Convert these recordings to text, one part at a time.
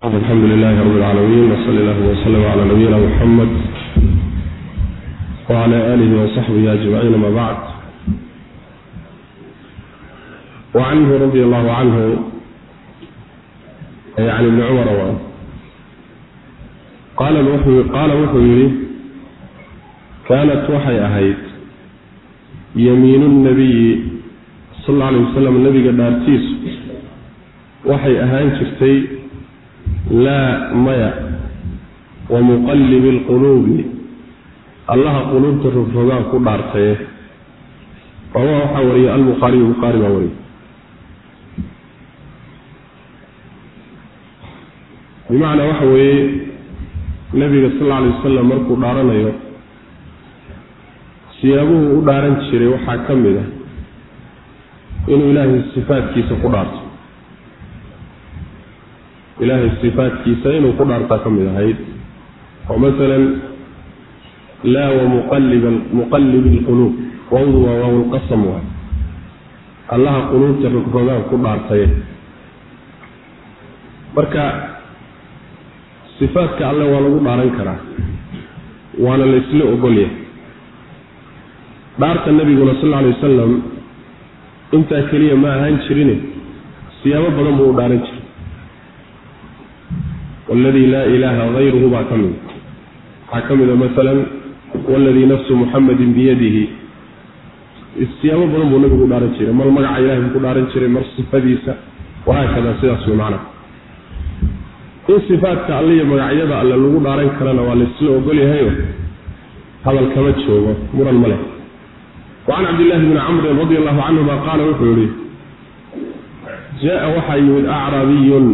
alxamdu lilahi rab اlcaalamiin wsali allahuma wslm cla nabiyina muxamed wcla alihi wsaxbihi ajmaciin ama bacd wacanhu radi allahu canhu can ibni cumar qaala wuxuu yihi kaanat waxay ahayd yamiinu nabiyi sal lla alay wasalam nabiga dhaartiisu waxay ahaan jirtay laa maya wa muqallibi alquluubi allaha quluubta rogrogaan ku dhaartaye rawaha waxaa wariyay albukhaariyu bukhaari baa wariyay bimacnaa waxa weeye nabiga sal alla alay wasalam markuu dhaaranayo siyaabuhu u dhaaran jiray waxaa ka mid ah inuu ilaahay sifaadkiisa ku dhaarto ilaahay sifaadkiisa inuu ku dhaartaa ka mid ahayd. Oo masalan laa wamuqallibi alquluub wawdu waa waawlqasam waay allaha quluubta rogrogaan ku dhaartaye. Marka sifaadka alle waa lagu dhaaran karaa. Waana la isla ogolyahay dhaarta nabiguna sal alla alay wasalam intaa keliya ma ahaan jirine siyaabo badan buu u dhaaran jiray waladii laa ilaaha hayruhu baa ka mid waxaa ka mida masalan waladii nafsu muxamadin biyadihi siyaabo badan buu nabigu u dhaaran jiray mar magaca ilahay buu ku dhaaran jiray mar sifadiisa wahaakada sidaas wey macna in sifaadka alle iyo magacyada alle lagu dhaaran karana waa laisla ogolyahayo hadal kama joogo muran ma leh wacan cabdillahi bni camrin radi allahu canhuma qaala wuxuu yihi jaa waxaa yimid acraabiyun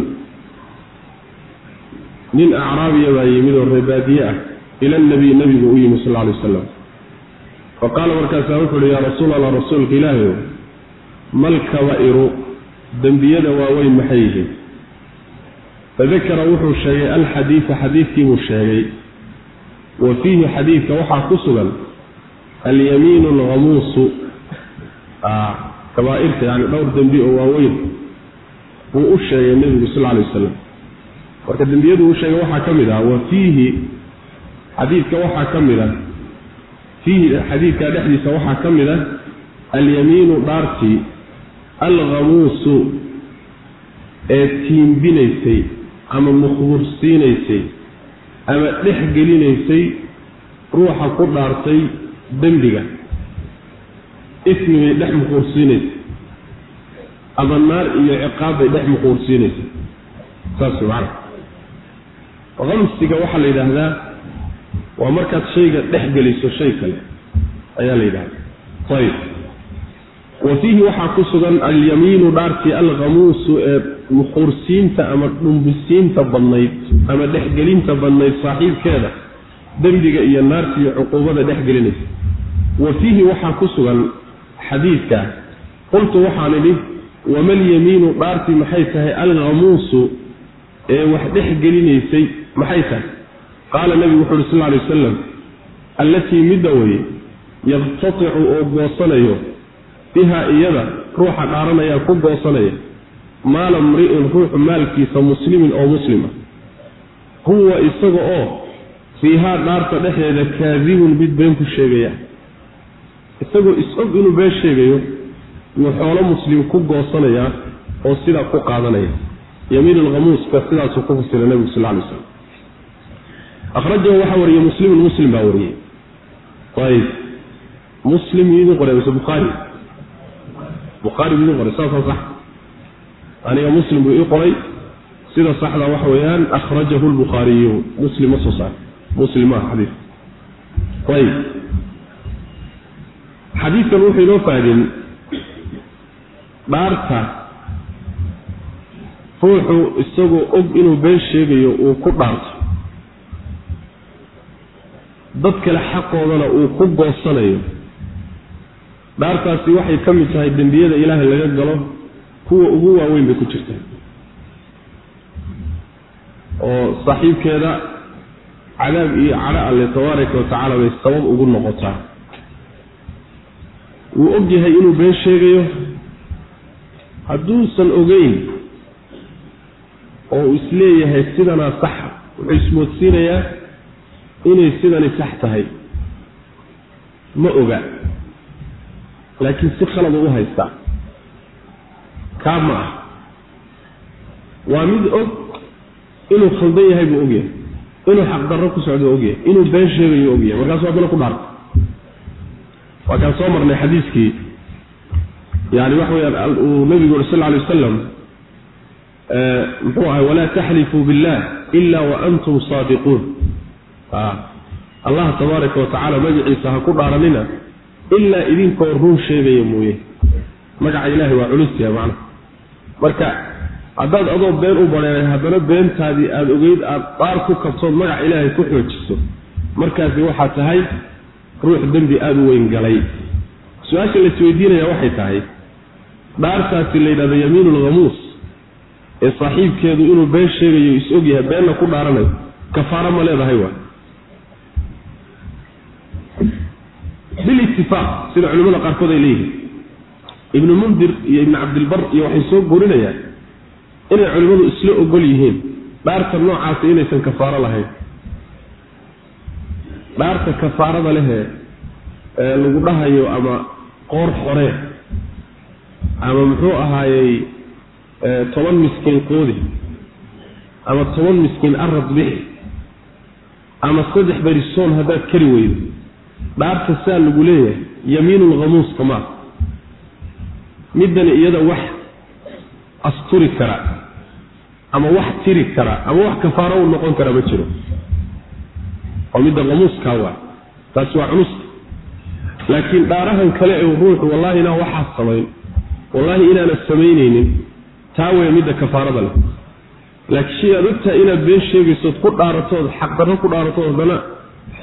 nin acraabiya baa yimid oo reebaadiye ah ila nabiy nabigu u yimid sal alay wasalam fa qaala markaasaa wuxuu uhi yaa rasuul allah rasuulka ilaahayow mal dembiyada waaweyn maxay yihiin? Fadakara wuxuu sheegay alxadiida xadiidkiibuu sheegay wa fiihi xadiidka waxaa ku sugan alyamiinu alghamuusu kabaairta yani dhowr dembi oo waaweyn buu u sheegay nebigu sal alay wasalam marka dembiyadu uu sheegay waxaa ka mid ah wa fiihi xadiidka waxaa ka mid ah fiihi xadiidka dhexdiisa waxaa ka mid ah alyamiinu dhaartii alghamuusu ee tiimbinaysay ama mukhbursiinaysay ama dhex gelinaysay ruuxa ku dhaartay dembiga. Ismi bay dhex muquursiinaysay ama naar iyo ciqaab bay dhex muquursiinaysay saas macana qamsiga waxaa la yidhaahdaa waa markaad shayga dhex geliso shay kale ayaa la yidhahdaa ayib wa fiihi waxaa ku sugan alyamiinu dhaartii alkhamuusu ee muquursiinta ama dhumbisiinta badnayd ama dhexgelinta badnayd saaxiibkeeda dembiga iyo naarta iyo cuquubada dhex gelinaysa. Wa fiihi waxaa ku sugan xadiidka qultu waxaan idhi wamalyamiinu dhaartii maxay tahay alkhamuusu ee wax dhex gelinaysay maxay tahay? Qaala nebigu wuxu uhi sal lla alay wasalam allatii midda weye yaqtaticu oo goosanayo bihaa iyada ruuxa dhaaranayaa ku goosanaya maala mri'in ruuxu maalkiisa muslimin oo muslima huwa isaga oo fiihaa dhaarta dhexdeeda kaadibun mid been ku sheegaya. Isagoo is-og inuu been sheegayo yuu xoolo muslim ku goosanayaa oo sidaa ku qaadanaya. Yamiin alkhamuuska sidaasuu ku fasiray nebigu sal lay slam akhrajahu waxaa wariyey muslimun muslim baa wariyey ayb muslim yuu qoray mise bukhaari bukhaari buu idin qoray saasaa sax. Aniga muslim buu ii qoray. Sida saxda waxa weeyaan akhrajahu lbukhaariyu muslim ma soo saar. Muslim maaha xadiis. Ayb xadiidkan wuxuu inoo faadin dhaarta ruuxu isagoo og inuu been sheegayo uu ku dhaarto dad kale xaqoodana uu ku goosanayo. Dhaartaasi waxay ka mid tahay dembiyada ilaahay laga galo kuwa ugu waaweyn bay ku jirtaa oo saaxiibkeeda cadaab iyo cadho alle tabaaraka wa tacaala bay sabab ugu noqotaa. Wuu og yahay inuu been sheegayo hadduusan ogeyn oo uu is leeyahay sidanaa saxa wuxuu ismoodsiinayaa inay sidani sax tahay. Ma oga. Laakiin si khalada u haystaa kaa ma ah. Waa mid og inuu khaldan yahay buu ogyahay. Inuu xaqdarro ku socdo ogyahay. Inuu been sheegayo ogyahay. Markaasu haddana ku dhaarta waa kaan soo marnay xadiiskii. Yani waxa weyaan uu nabigu uri sal alay wasalam muxuu ahay walaa taxlifuu billah ila waantum saadiquun allah tabaaraka watacaala magaciisa ha ku dhaaranina ilaa idinkoo run sheegaya mooye. Magaca ilahay waa culusyaha macna. Marka haddaad adoo been u bareeray haddana beentaadii aada ogeyd aada dhaar ku kabtood magaca ilaahay ku xoojiso markaasi waxaa tahay ruux dembi aada u weyn galay. Su'aasha la isweydiinaya waxay tahay dhaartaasi la yidhahdo yamiinu lhamuus ee saaxiibkeedu inuu been sheegayo is ogyahay beenna ku dhaaranayo kafaaro ma leedahay waa bilitifaaq sida culimmada qaarkood ay leeyihiin. Ibnu mundir iyo ibnu cabdilbar iyo waxay soo gurinayaan inay culimmadu isla ogol yihiin dhaarta noocaasi inaysan kafaaro lahayn. Dhaarta kafaarada lehee ee lagu dhahayo ama qoor xoree ama muxuu ahaayey toban miskiin quudi ama toban miskiin arad bixi ama saddex berisoon haddaad kari weydo dhaarta saa lagu leeyahay yamiinulhamuuska maa middani iyada wax asturi kara ama wax tiri kara ama wax kafaaro u noqon kara ma jiro. Oo midda hamuuskaa waa taasi waa culusta laakiin dhaarahan kale ee ruuxu wallahi inaan waxaas samayn wallaahi inaana samaynaynin taa weya midda kafaarada leh. Laakiin shay inaad been sheegaysood ku dhaaratood xaqdarro ku dhaaratood haddana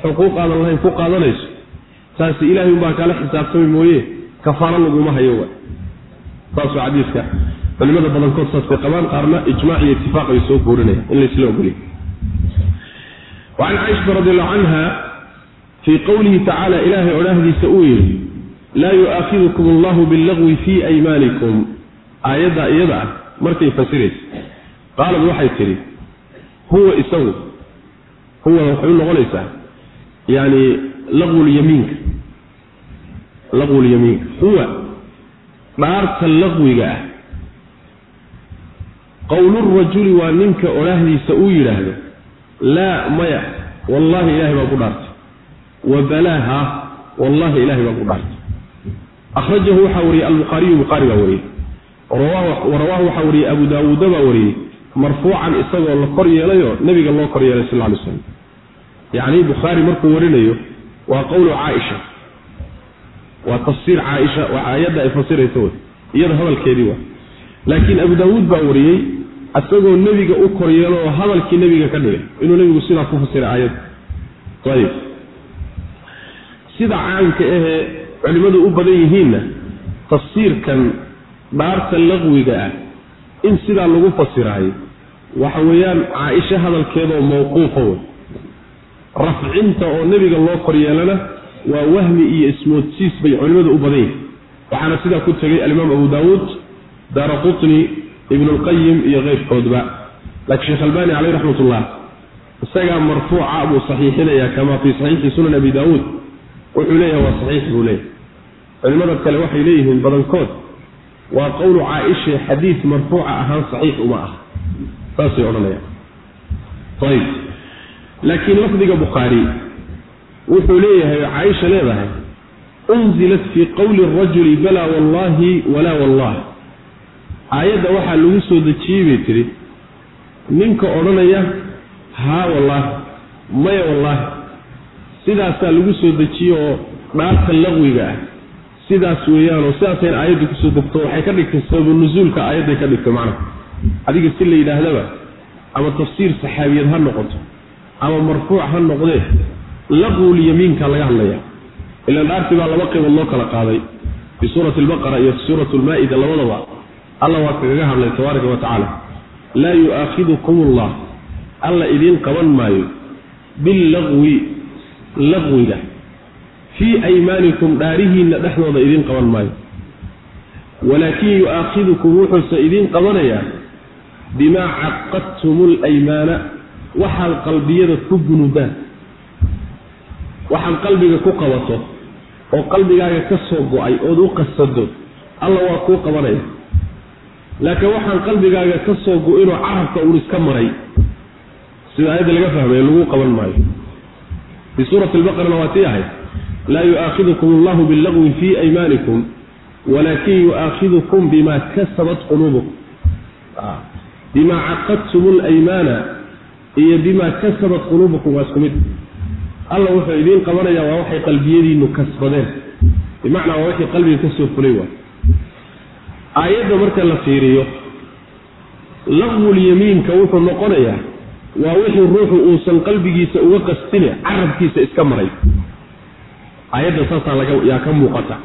xuquuq aadan lahayn ku qaadanayso taasi ilaahay umbaa kaala xisaabtami mooye. Kafaaro laguma hayo wa. Saasuu xadiiska culimada badankood saasbay qabaan qaarna ijmaac iyo itifaaq bay soo guurinayaan in laysla ogoliy wacan caaishata radi allahu canha fii qowlihi tacaala ilaahay odhaahdiisa uu yidhi laa yu'aakidukum allahu billagwi fii aymaanikum aayadda iyada ah markay fasiraysa qaalad waxay tidhi huwa isagu huwa waxay u noqonaysaa yani laqwulyamiinka laqwulyamiinka huwa dhaarta laqwiga ah. Qowlurajuli waa ninka odhaahdiisa uu yidhaahdo laa maya wallahi ilahay baan ku dhaartay. Wa balaaha wallahi ilahay baan ku dhaartay. Akhrajahu waxaa wariyey albukhaariyu bukhaari baa wariyey. Warawaahu waxaa wariyey abu daawuuda baa wariyey marfuucan isagoo la kor yeelayoo nebiga loo kor yeelay sal ly slam yacni bukhaari markuu warinayo waa qowlu caaisha waa tafsiir caaisha waa aayadda ay fasiraysa wey. Iyada hadalkeedii waa. Laakiin abu daawuud baa wariyey isagoo nebiga u kor yeelo oo hadalkii nebiga ka dhigay. Inuu nebigu sidaa ku fasiray aayadda. Ayib sida caamka ahee culimmadu u badan yihiinna tafsiirkan dhaarta laqwiga ah in sidaa lagu fasiraayo waxa weeyaan caaisha hadalkeedaoo mawquufa wey rafcinta oo nebiga loo kor yeelana waa wahmi iyo ismoodsiis bay culimmadu u badan yihiin waxaana sidaa ku tegay alimaam abu daawuud daara qutni ibnu lqayim iyo keyrkoodba. Laakiin sheekh albani caleyh raxmat ullah isagaa marfuuca buu saxiixinayaa kamaa fii saxiixi sunan abi daawuud. Wuxuu leeyahay waa saxiix buu leeyahay. Culimmada kale waxay leeyihiin badankood waa qowlu caaisha xadiis marfuuca ahaan saxiix uma ah saasay odhanayaan. Ayib laakiin lafdiga bukhaari wuxuu leeyahay caaisha leedahay unzilat fii qowli rajuli balaa wallahi walaa wallah. Aayadda waxaa lagu soo dejiyey bay tidhi ninka odhanaya haa wallaahi maya wallaahi sidaasaa lagu soo dejiye oo dhaarta laqwiga ah. Sidaas weeyaanoo sidaasayna aayadda ku soo degto waxay ka dhigtay sababu nusuulka aayadday ka dhigtay macnaha adiga si la yidhaahdaba ama tafsiir saxaabiyad ha noqoto ama marfuuc ha noqdee laqwulyamiinka laga hadlaya ilaan dhaartii baa laba qaybood loo kala qaaday fii suurati albaqara iyo fi suurati almaa'ida labadaba. Alla waa kagaga hadlay tabaaraka wa tacaala. Laa yu'aakhidukum allah. Alla idiin qaban maayo. Billaqwi laqwiga fii aymaanikum dhaarihiinna dhexdooda idiin qaban maayo. Walaakin yu'aakhidukum wuxuuse idiin qabanayaa bimaa caqadtum alaymaana waxaad qalbiyada ku gunudaan waxaad qalbiga ku qabato oo qalbigaaga ka soo go'ay ood u qasado alla waa kuu qabanaya. laakiin waxaan qalbigaaga ka soo go-inoo carabka uun iska maray. sida aayadda laga fahmaya lagu qaban maayo. fii suurati albaqarana waa tii ahayd laa yu'aakhidukum allahu billagwi fii aymaanikum walaakin yu'aakhidukum bima kasabat quluubukum bima caqadtum alaymaana iyo bima kasabat quluubukum waa isku mid. Alla wuxuu idiin qabanayaa waa waxay qalbiyadiinu kasbadeen. Bimacnaa waa wixii qalbiga ka soo fulay waay aayadda marka la fiiriyo laqwulyamiinka wuxuu noqonayaa waa wixii ruuxu uusan qalbigiisa uga qastine carabkiisa iska maray. Aayadda saasaa laga yaa ka muuqata.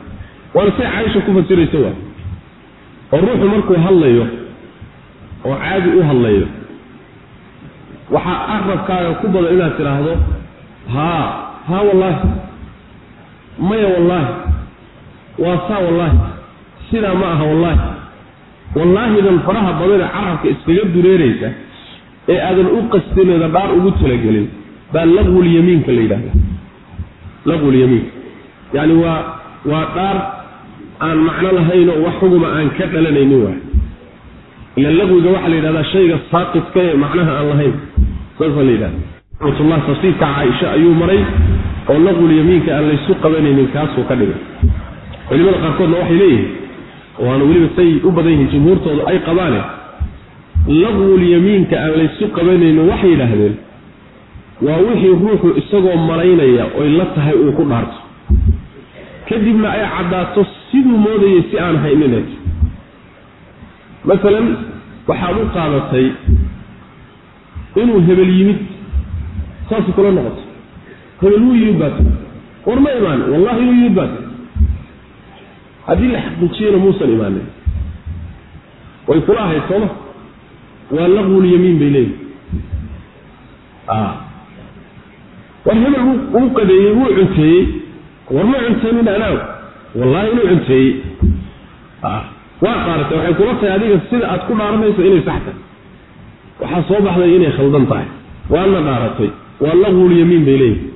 Waana say caaisha ku fasiraysa waa oo ruuxu markuu hadlayo oo caadi u hadlayo waxaa carabkaaga ku badan inaad tidhaahdo haa haa wallaahi maya wallaahi waa saa wallaahi sidaa ma aha wallaahi. Wallaahidan faraha badane carabka iskaga dureeraysa ee aadan u qastineeda dhaar ugu talagelin baa laqwulyamiinka la yidhahda laqwulyamiinka yacni waa waa dhaar aan macno lahayn oo wax xuguma aan ka dhalanaynin waay ila laqwiga waxaa la yidhahdaa shayga saaqidka ee macnaha aan lahayn. Saasaa la yidhahda raxmatullah tafsiirka caaisha ayuu maray oo laqwulyamiinka aan laysu qabanaynin kaasuu ka dhigay. Culimada qaarkoodna waxay leeyihiin waana weliba say u badan yihiin jumhuurtoodu ay qabaane laqwulyamiinka aan laysu qabanaynin waxay yidhaahdeen waa wixii ruuxu isagoo malaynaya oy la tahay uu ku dhaarto. Kadibna ay caddaato siduu moodayay si aan haynineed masalan waxaad u qaadatay inuu hebel yimid saasay kula noqoto hebel wuu yimid baat war ma imaan wallahi inuu yimid baat haddii la xaqiijiyana muusan imaanin way kula ahayd sooma waa laqwulyamiin bay leeyihi war hebel wuu qadeeyey wuu cunteeyey. War ma cuntaynin anaaw wallahi inuu cunteeyey waa dhaaratay waxay kula tahay adiga sida aad ku dhaaranayso inay sax tahay waxaa soo baxday inay khaldan tahay. Waadna dhaaratay waa laqwulyamiin bay leeyihi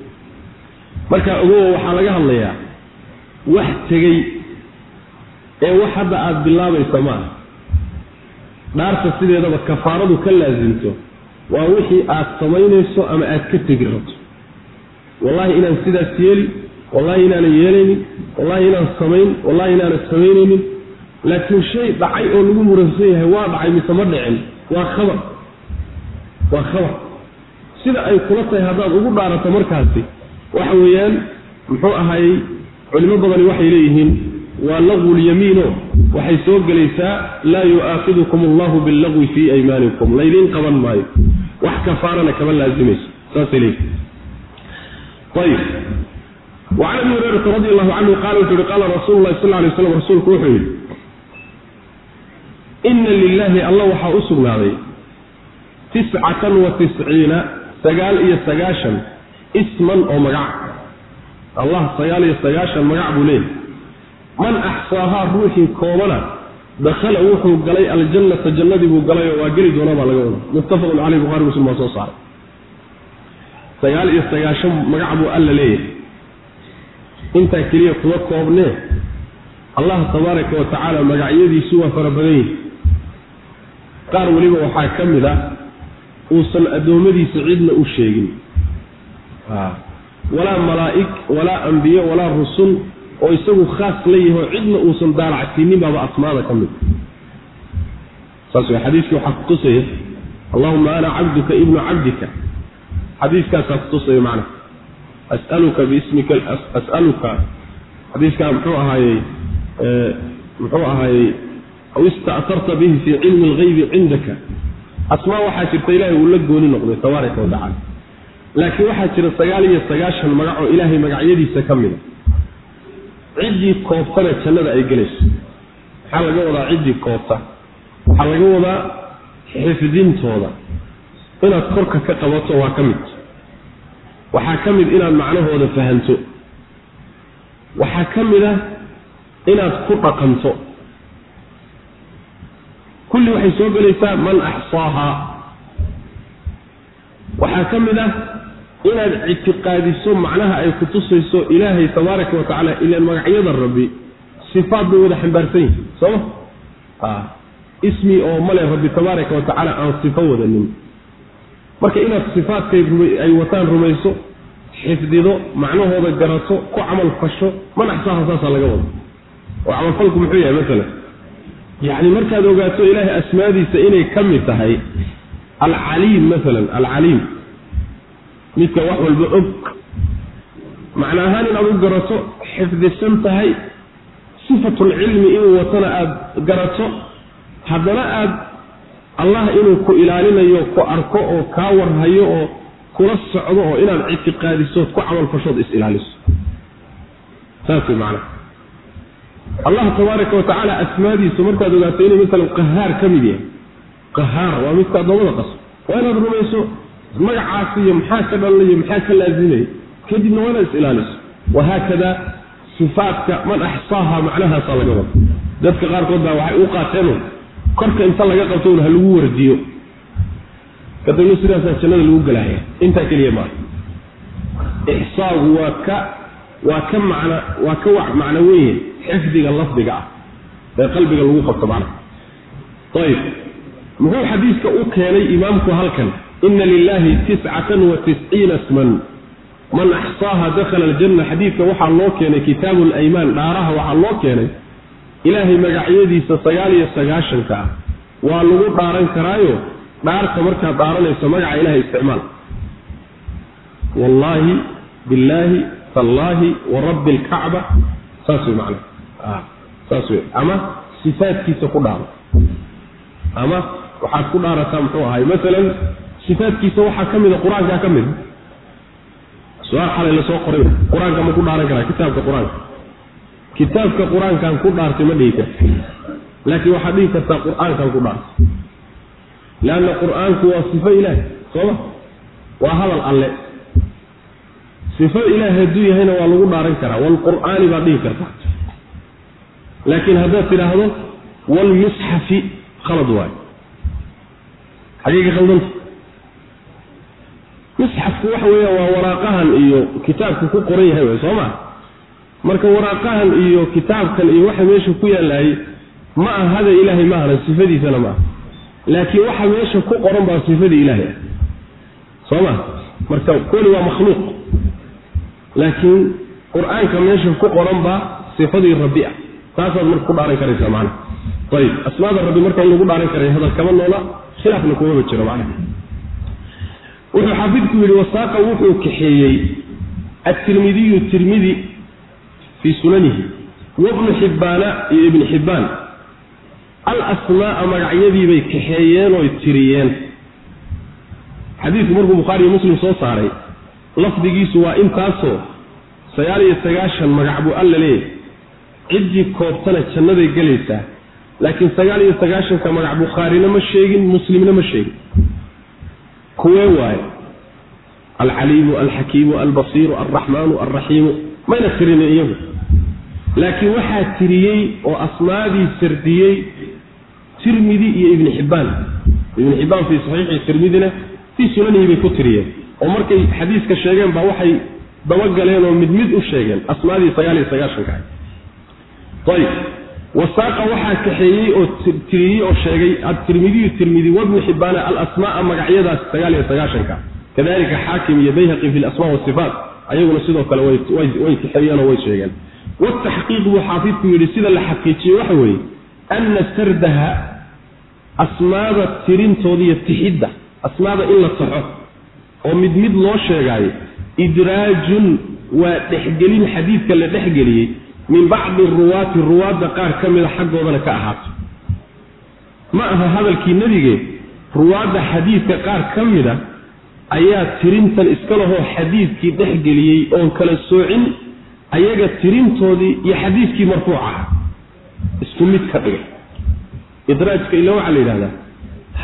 marka ogowa waxaa laga hadlayaa wax tegey ee wax hadda aada bilaabaysa maaha dhaarta sideedaba kafaaradu ka laasimto waa wixii aad samaynayso ama aad ka tegi rabto wallahi inaan sidaas yeeli wallahi inaanan yeelaynin wallahi inaan samayn wallahi inaanan samaynaynin laakiin shay dhacay oo lagu muransan yahay waa dhacay mise ma dhicin? Waa khabar. Waa khabar. Sida ay kula tahay haddaad ugu dhaarato markaasi waxa weeyaan muxuu ahaayey culimo badani waxay leeyihiin waa laqwulyamiino waxay soo gelaysaa laa yu'aakidukum allahu billaqwi fii aymaanikum laydiin qaban maayo. Wax kafaarana kama laazimayso saasay leeyihiin ayib wacan abi hurayrata radi allahu canhu qaala wuxuu yihi qaala rasuulu lahi sal lay slam rasuulku wuxuu yidhi ina lilahi alla waxaa u sugnaaday tiscatan wa tisciina sagaal iyo sagaashan isman oo magac. Allah sagaal iyo sagaashan magac buu leeyahy man axsaahaa ruuxii koobana dakhala wuxuu galay aljannata jannadii buu galay oo waa geli doonaa baa laga wada muttafaqun caleyh buhari muslim baa soo saaray. Sagaal iyo sagaashan magac buu alla leeyahay. Intaa keliya kuma koobnee allah tabaaraka wa tacaala magacyadiisu waa fara badan yihi qaar weliba waxaa ka mid ah uusan addoommadiisa cidna u sheegin. Walaa malaa'ig walaa ambiye walaa rusul oo isagu khaas la yaho cidna uusan daalacsiinin asmaada ka mid. Saas way xadiiskii waxaa kutusaya allahuma ana cabduka ibnu cabdika. Xadiiskaasaa kutusaya macna. As'aluka biismika as'aluka. Xadiiskaa muxuu ahaayey muxuu ahaayey aw ista'tarta bihi fii cilmi alghaybi cindaka asmaa waxaa jirta ilaahay uu la gooni noqday tabaaraka wa tacala laakiin waxaa jira sagaal iyo sagaashan magac oo ilaahay magacyadiisa ka mida ciddii koobtana jannada ay gelayso maxaa laga wadaa ciddii koobta waxaa laga wadaa xifdintooda inaad korka ka qabato waa ka mid waxaa ka mid inaad macnahooda fahanto waxaa ka mid ah inaad ku dhaqanto kulli waxay soo gelaysaa man axsaaha. Waxaa ka mid ah inaad ictiqaadiso macnaha ay ku tusayso ilaahay tabaaraka wa tacaala ilaan magacyada rabbi sifaad bay wada xambaarsan yihiin sooma ismi oo male rabbi tabaaraka wa tacaala aan sifo wadanin. Marka inaad sifaadkay ay wataan rumayso xifdido macnahooda garato ku camal fasho manaxsaaha saasaa laga wado oo camalfalku muxuu yahay masalan yacni markaad ogaato ilaahay asmaadiisa inay ka mid tahay alcaliim masalan alcaliim. Midka wax walba og. Macna ahaan inaad u garato xifdisan tahay sifatulcilmi inuu watana aada garato haddana aada allah inuu ku ilaalinayo ku arko oo kaa warhayo oo kula socdo oo inaad ictiqaadisood ku camalfashood is-ilaaliso saas way macnaha allah tabaaraka wa tacaala asmaadiisu markaad ogaato inuu masalan qahaar ka mid yahay. Qahaar waa midka addoommada qaso. Waa inaad rumayso magacaasi iyo maxaa ka dhalanaya maxaa ka laazimaya kadibna waa inaad is-ilaaliso. Wahaakada sifaadka man axsaaha macnahaasaa laga wada dadka qaarkood baa waxay u qaateen korka inta laga qabto un ha lagu wardiyo kadibna sidaasaa jannada lagu galaaya. Intaa keliya maa ixsaagu waa ka waa ka macna waa ka wa macno weyn xifdiga lafdiga ah ee qalbiga lagu qabto macnaha ayib muxuu xadiiska u keenay imaamku halkan? Ina lilahi tiscatan wa tisciina sman man axsaaha dakhala aljanna xadiidka waxaa loo keenay kitaabu laymaan dhaaraha waxaa loo keenay ilaahay magacyadiisa sagaal iyo sagaashanka ah. Waa lagu dhaaran karaayo dhaarta markaad dhaaranayso magaca ilahay isticmaal. Wallaahi billaahi tallaahi wa rabbi alkacba saas wey macana saas wey ama sifaadkiisa ku dhaaro. Ama waxaad ku dhaarataa muxuu ahay masalan sifaadkiisa waxaa ka mida qur'aankaa ka mida. Su'aal xalay la soo qoray. Qur'aanka ma ku dhaaran karaa kitaabka qur'aanka. Kitaabka qur'aankaan ku dhaartay ma dhihi karta. Laakiin waxaad dhihi kartaa qur'aankaan ku dhaartay. Leanna qur'aanku waa sifo ilaahi sooma waa hadal alle. Sifo ilaahi hadduu yahayna waa lagu dhaaran karaa. Walqur'aani baad dhihi kartaa laakiin haddaad tidhaahdo walmisxafi khalad waayo xagee ka khaldanta misxafku waxa weeya waa waraaqahan iyo kitaabku ku qoran yahay way soo ma marka waraaqahan iyo kitaabkan iyo waxa meesha ku yaalaayey ma ahada ilaahay ma ahna sifadiisana ma aha. Laakiin waxa meesha ku qoran baa sifadii ilaahay ah. Soo ma marka koli waa makhluuq. Laakiin qur'aanka meesha ku qoran baa sifadii rabbi ah taasaad marka ku dhaaran karaysaa macnaha ayib. Asmaada rabbi marka lagu dhaaran karay hadal kama noola khilaafna kumaba jiro macnaha wuxuu xaafidku yidhi wasaaqa wuxuu kaxeeyey atirmidiyu tirmidi fii sunanihi wabnu xibbaana iyo ibni xibbaan. Alasmaaa magacyadiibay kaxeeyeen oy tiriyeen. Xadiidku markuu bukhaariyo muslim soo saaray lafdigiisu waa intaasoo sagaal iyo sagaashan magac buu alla leeyahy ciddii koobtana jannaday gelaysaa laakiin sagaal iyo sagaashanka magac bukhaarina ma sheegin muslimna ma sheegin. Kuwee waaye? Alcaliimu alxakiimu albasiiru alraxmaanu alraxiimu mayna tirinin iyagu. Laakiin waxaa tiriyey oo asmaadii sardiyey tirmidi iyo ibni xibbaan ibni xibbaan fii saxiixi tirmidina fii sunanihi bay ku tiriyeen. Oo markay xadiiska sheegeen baa waxay dabagaleen oo mid mid u sheegeen asmaadii sagaal iyo sagaashanka ayib wasaaqa waxaa kaxeeyey oo tiriyey oo sheegay atirmidiyu tirmidi wabnu xibbaana alasmaaa magacyadaas sagaal iyo sagaashanka kadalika xaakim iyo bayhaqi fi lasma wasifaat ayaguna sidoo kale way kaxeeyeenoo way sheegeen wataxqiiq buu xaafidku yidhi sida la xaqiijiyey waxa weeye ana sardaha asmaada tirintooda iyo tixidda asmaada in la taxo oo mid mid loo sheegaayo idraajun waa dhexgelin xadiidka la dhexgeliyey min bacdi ruwaati ruwaadda qaar ka mida xaggoodana ka ahaato. Ma aha hadalkii nebige ruwaadda xadiidka qaar ka mida ayaa tirintan iska lahoo xadiidkii dhexgeliyey oon kala soocin ayaga tirintoodii iyo xadiidkii marfuuc aha. Isku mid ka dhigay. Idraajka ila waxaa la yidhahdaa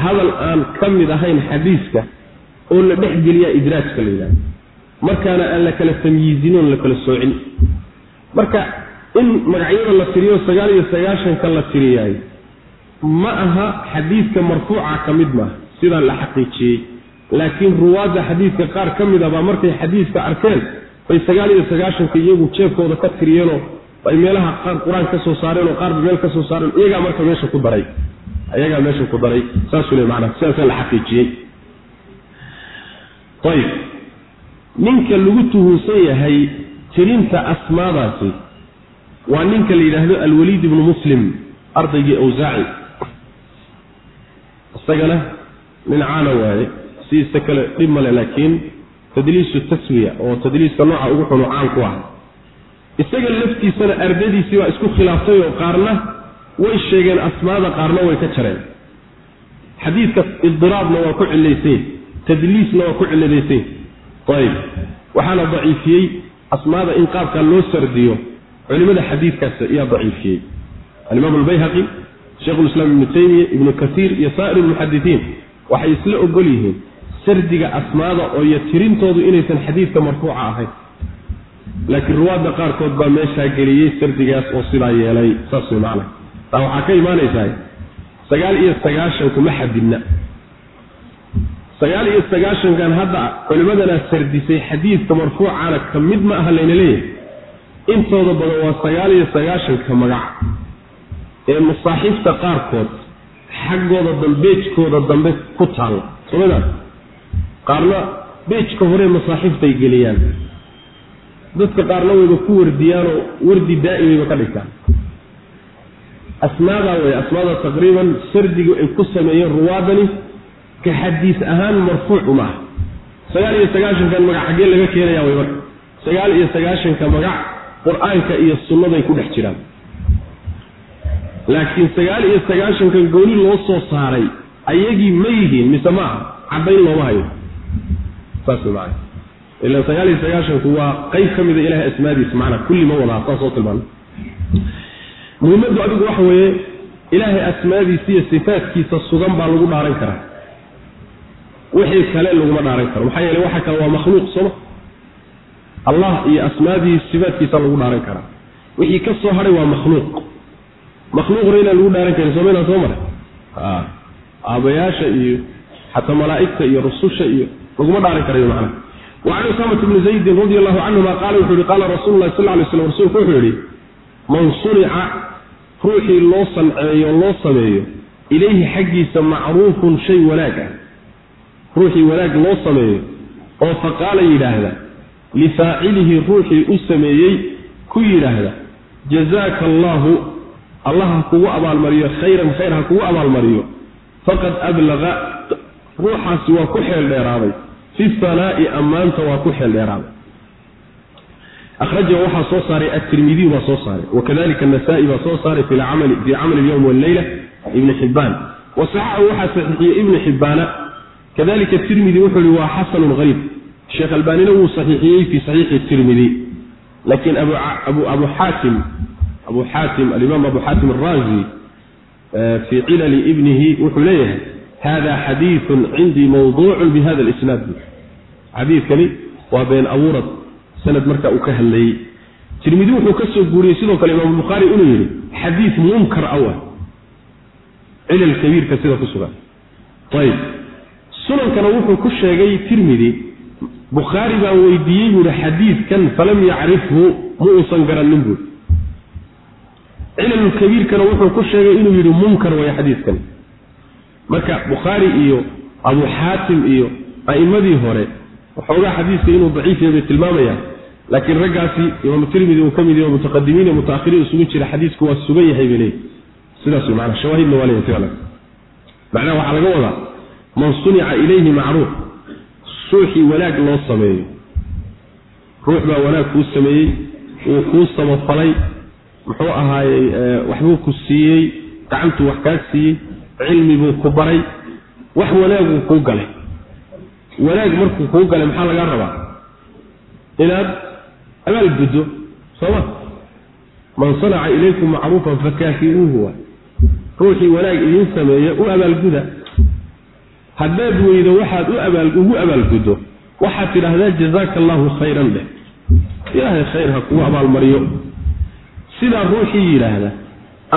hadal aan ka mid ahayn xadiiska oo la dhexgeliyaa idraajka la yidhahda markaana aan la kala tamyiizin oon la kala soocin. Marka in magacyada la tiriyo sagaal iyo sagaashanka la tiriyaay ma aha xadiidka marfuuca ka mid maaha sidaa la xaqiijiyey. Laakiin ruwaadda xadiidka qaar ka mid a baa markay xadiidka arkeen bay sagaal iyo sagaashanka iyagu jeebkooda ka tiriyeenoo ay meelaha qaar qur'aan ka soo saareen oo qaarba meel ka soo saareen iyagaa marka meesha ku daray. Iyagaa meesha ku daray saasuu le maanaa sidaasaa la xaqiijiyey. Ayib ninka lagu tuhunsan yahay tirinta asmaadaasi waa ninka la yidhaahdo alwaliid ibnu muslim ardaygii awsaaci isagana nin caana waaye sidiisa kale dhib male laakiin tadliisu taswiya oo tadliiska nooca ugu xunu caan ku ah. Isaga laftiisana ardadiisii baa isku khilaaftay oo qaarna way sheegeen asmaada qaarna way ka jareen. Xadiidka idiraabna waa ku cilayseen tadliisna waa ku ciladayseen ayib. Waxaana daciifiyey asmaada in qaabkaa loo sardiyo culimada xadiidkaas ayaa daciifiyey. Alimaam albayhaqi sheikhulislaam ibnu taymiya ibnu kasiir iyo saa'ir lmuxadisiin waxay isla ogol yihiin sardiga asmaada oo iyo tirintoodu inaysan xadiidka marfuuca ahayn. Laakiin ruwaadda qaarkood baa meeshaa geliyey sardigaas oo sidaa yeelay saas way macana taa waxaa ka imaanaysaa sagaal iyo sagaashanku ma xadidna. Sagaal iyo sagaashankan hadda culimmadanaa sardisay xadiidka marfuucana ka mid ma aha layna leeyahay intooda badan waa sagaal iyo sagaashanka magac ee masaaxiifta qaarkood xaggooda dambeejkooda dambe ku taalla somada qaarna beejka hore masaaxiiftay geliyaan. Dadka qaarna wayba ku wardiyaanoo wardi daa'imeyba ka dhigtaan. Asmaadaa wey asmaada taqriiban sardigu ay ku sameeyeen ruwaadani ka xadiis ahaan marfuucu ma aha sagaal iyo sagaashankan magac xaggee laga keenayaa way marka. Sagaal iyo sagaashanka magac qur'aanka iyo sunnaday ku dhex jiraan. Laakiin sagaal iyo sagaashankan gooni loo soo saaray ayagii ma yihiin mise ma aha caddayn looma hayo. Saas macana ilaan sagaal iyo sagaashanku waa qeyb ka mida ilahay asmaadiisa macnaa kulli ma wadaha saas oo tilmaana muhimmaddu adigu waxa weeye ilaahay asmaadiisa iyo sifaadkiisa sugan baa lagu dhaaran karaa. Wixii kale laguma dhaaran karo. Maxaa yeele waxa kale waa makhluuq sooma allah iyo asmaadii sifaadkiisa lagu dhaaran karaa wixii ka soo hadhay waa makhluuq. Makhluuqna inaan lagu dhaaran karin sooma inaan soo maray? Aabayaasha iyo xataa malaa'igta iyo rususha iyo laguma dhaaran karayo macnaha. Wacan usaamata bni zaydin radi allahu canhuma qaala wuxuu yihi qaala rasuulu lahi sal ly slam rasuulku wuxuu yihi man sunica ruuxii loo sanceeyo loo sameeyo ilayhi xaggiisa macruufun shay wanaag ah. Ruuxii wanaag loo sameeyo oo faqaala yidhaahda lifaacilihi ruuxii u sameeyey ku yidhaahda jazaaka allaahu allah ha kugu abaalmariyo khayran khayr ha kugu abaalmariyo. Faqad ablaqa ruuxaasi waa ku xeel dheeraaday. Fi sanaa'i ammaanta waa ku xeel dheeraaday. Akhrajahu waxaa soo saaray atirmidiyu baa soo saaray wakadalika anasaa'i baa soo saaray fi camali fi camali alyowm walleyla ibni xibbaan wa saxaxahu waxaa saxiixiyey ibnu xibbaana kadalika tirmidi wuxuu yihi waa xasanun hariib sheekh albaanina wuu saxiixiyey fi saxiixi tirmidi. Laakiin abu xaatim abu xaatim alimaam abu xaatim araazi fii cilali ibnihi wuxuu leeyahay hada xadiiun cindii mawduucun bi hada lisnaad xadiidkani waa been abuurad sanad marka uu ka hadlayey tirmidi wuxuu ka soo guuriyey sidoo kale imaam bukhaari inuu yidhi xadiid munkar awa cilal kabiirka sida ku sugan. Ayb sunankana wuxuu ku sheegay tirmidi bukhaari baan weydiiyey buuhi xadiidkan falam yacrifhu ma uusan garannin buui cilalkabiirkana wuxuu ku sheegay inuu yidhi munkar way xadiidkan. Marka bukhaari iyo abu xaatim iyo a'immadii hore waxoogaa xadiidka inuu daciif yahay bay tilmaamayaan. Laakiin raggaasi imaamu tirmidi uu ka mid yahay mutaqadimiin iyo mutaahiriin isugu jira xadiisku waa sugan yahay bay leeyihi sidaas macnaa shawaahidna waa leeyahay ficlan macnaha waxaa laga wadaa man sunica ilayhi macruuf ruuxii wanaag loo sameeyo ruux baa wanaag kuu sameeyey wuu kuu samafalay muxuu ahaayey waxbuu ku siiyey gacantuu wax kaa siiyey cilmi buu ku baray wax wanaaguu kuu galay. Wanaag markuu kuu galay maxaa lagaa rabaa? Inaad abaal guddo sooma man sanaca ilaykum macruufan fakaafi'uuhu ruuxii wanaag idiin sameeya u abaalguda haddaad weydo waxaad ugu abaalguddo waxaad tidhaahdaa jazaaka allaahu khayran dheh ilaahay khayr ha kugu abaalmariyo. Sidaa ruuxii yidhaahda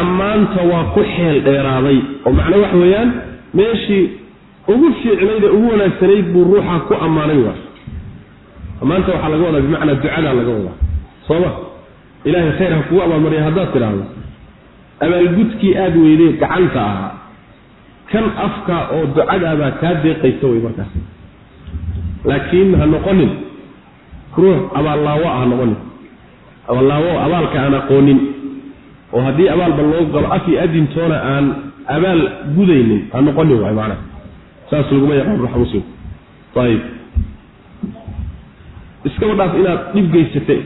ammaanta waa ku xeel dheeraaday. Oo macnaa waxa weeyaan meeshii ugu fiicnayd ee ugu wanaagsanayd buu ruuxa ku ammaanay waa. Ammaanta waxaa laga wadaa bimacnaa ducadaa laga wadaa. Sooma ilaahay khayr ha kugu abaalmarya haddaad tidhaahdo. Abaalgudkii aada weydee gacanta ahaa kan afka oo ducadaabaa kaa deeqaysa wey markaas. Laakiin ha noqonin. Ruux abaallaawo ah ha noqonin. Abaallaawo abaalka aan aqoonin. Oo haddii abaalba loo galo af iyo adintoona aan abaal gudaynin ha noqonin waay maanaa saas laguma yaqaan ruuxa muslim. Ayib iskaba dhaaf inaad dhib geysatay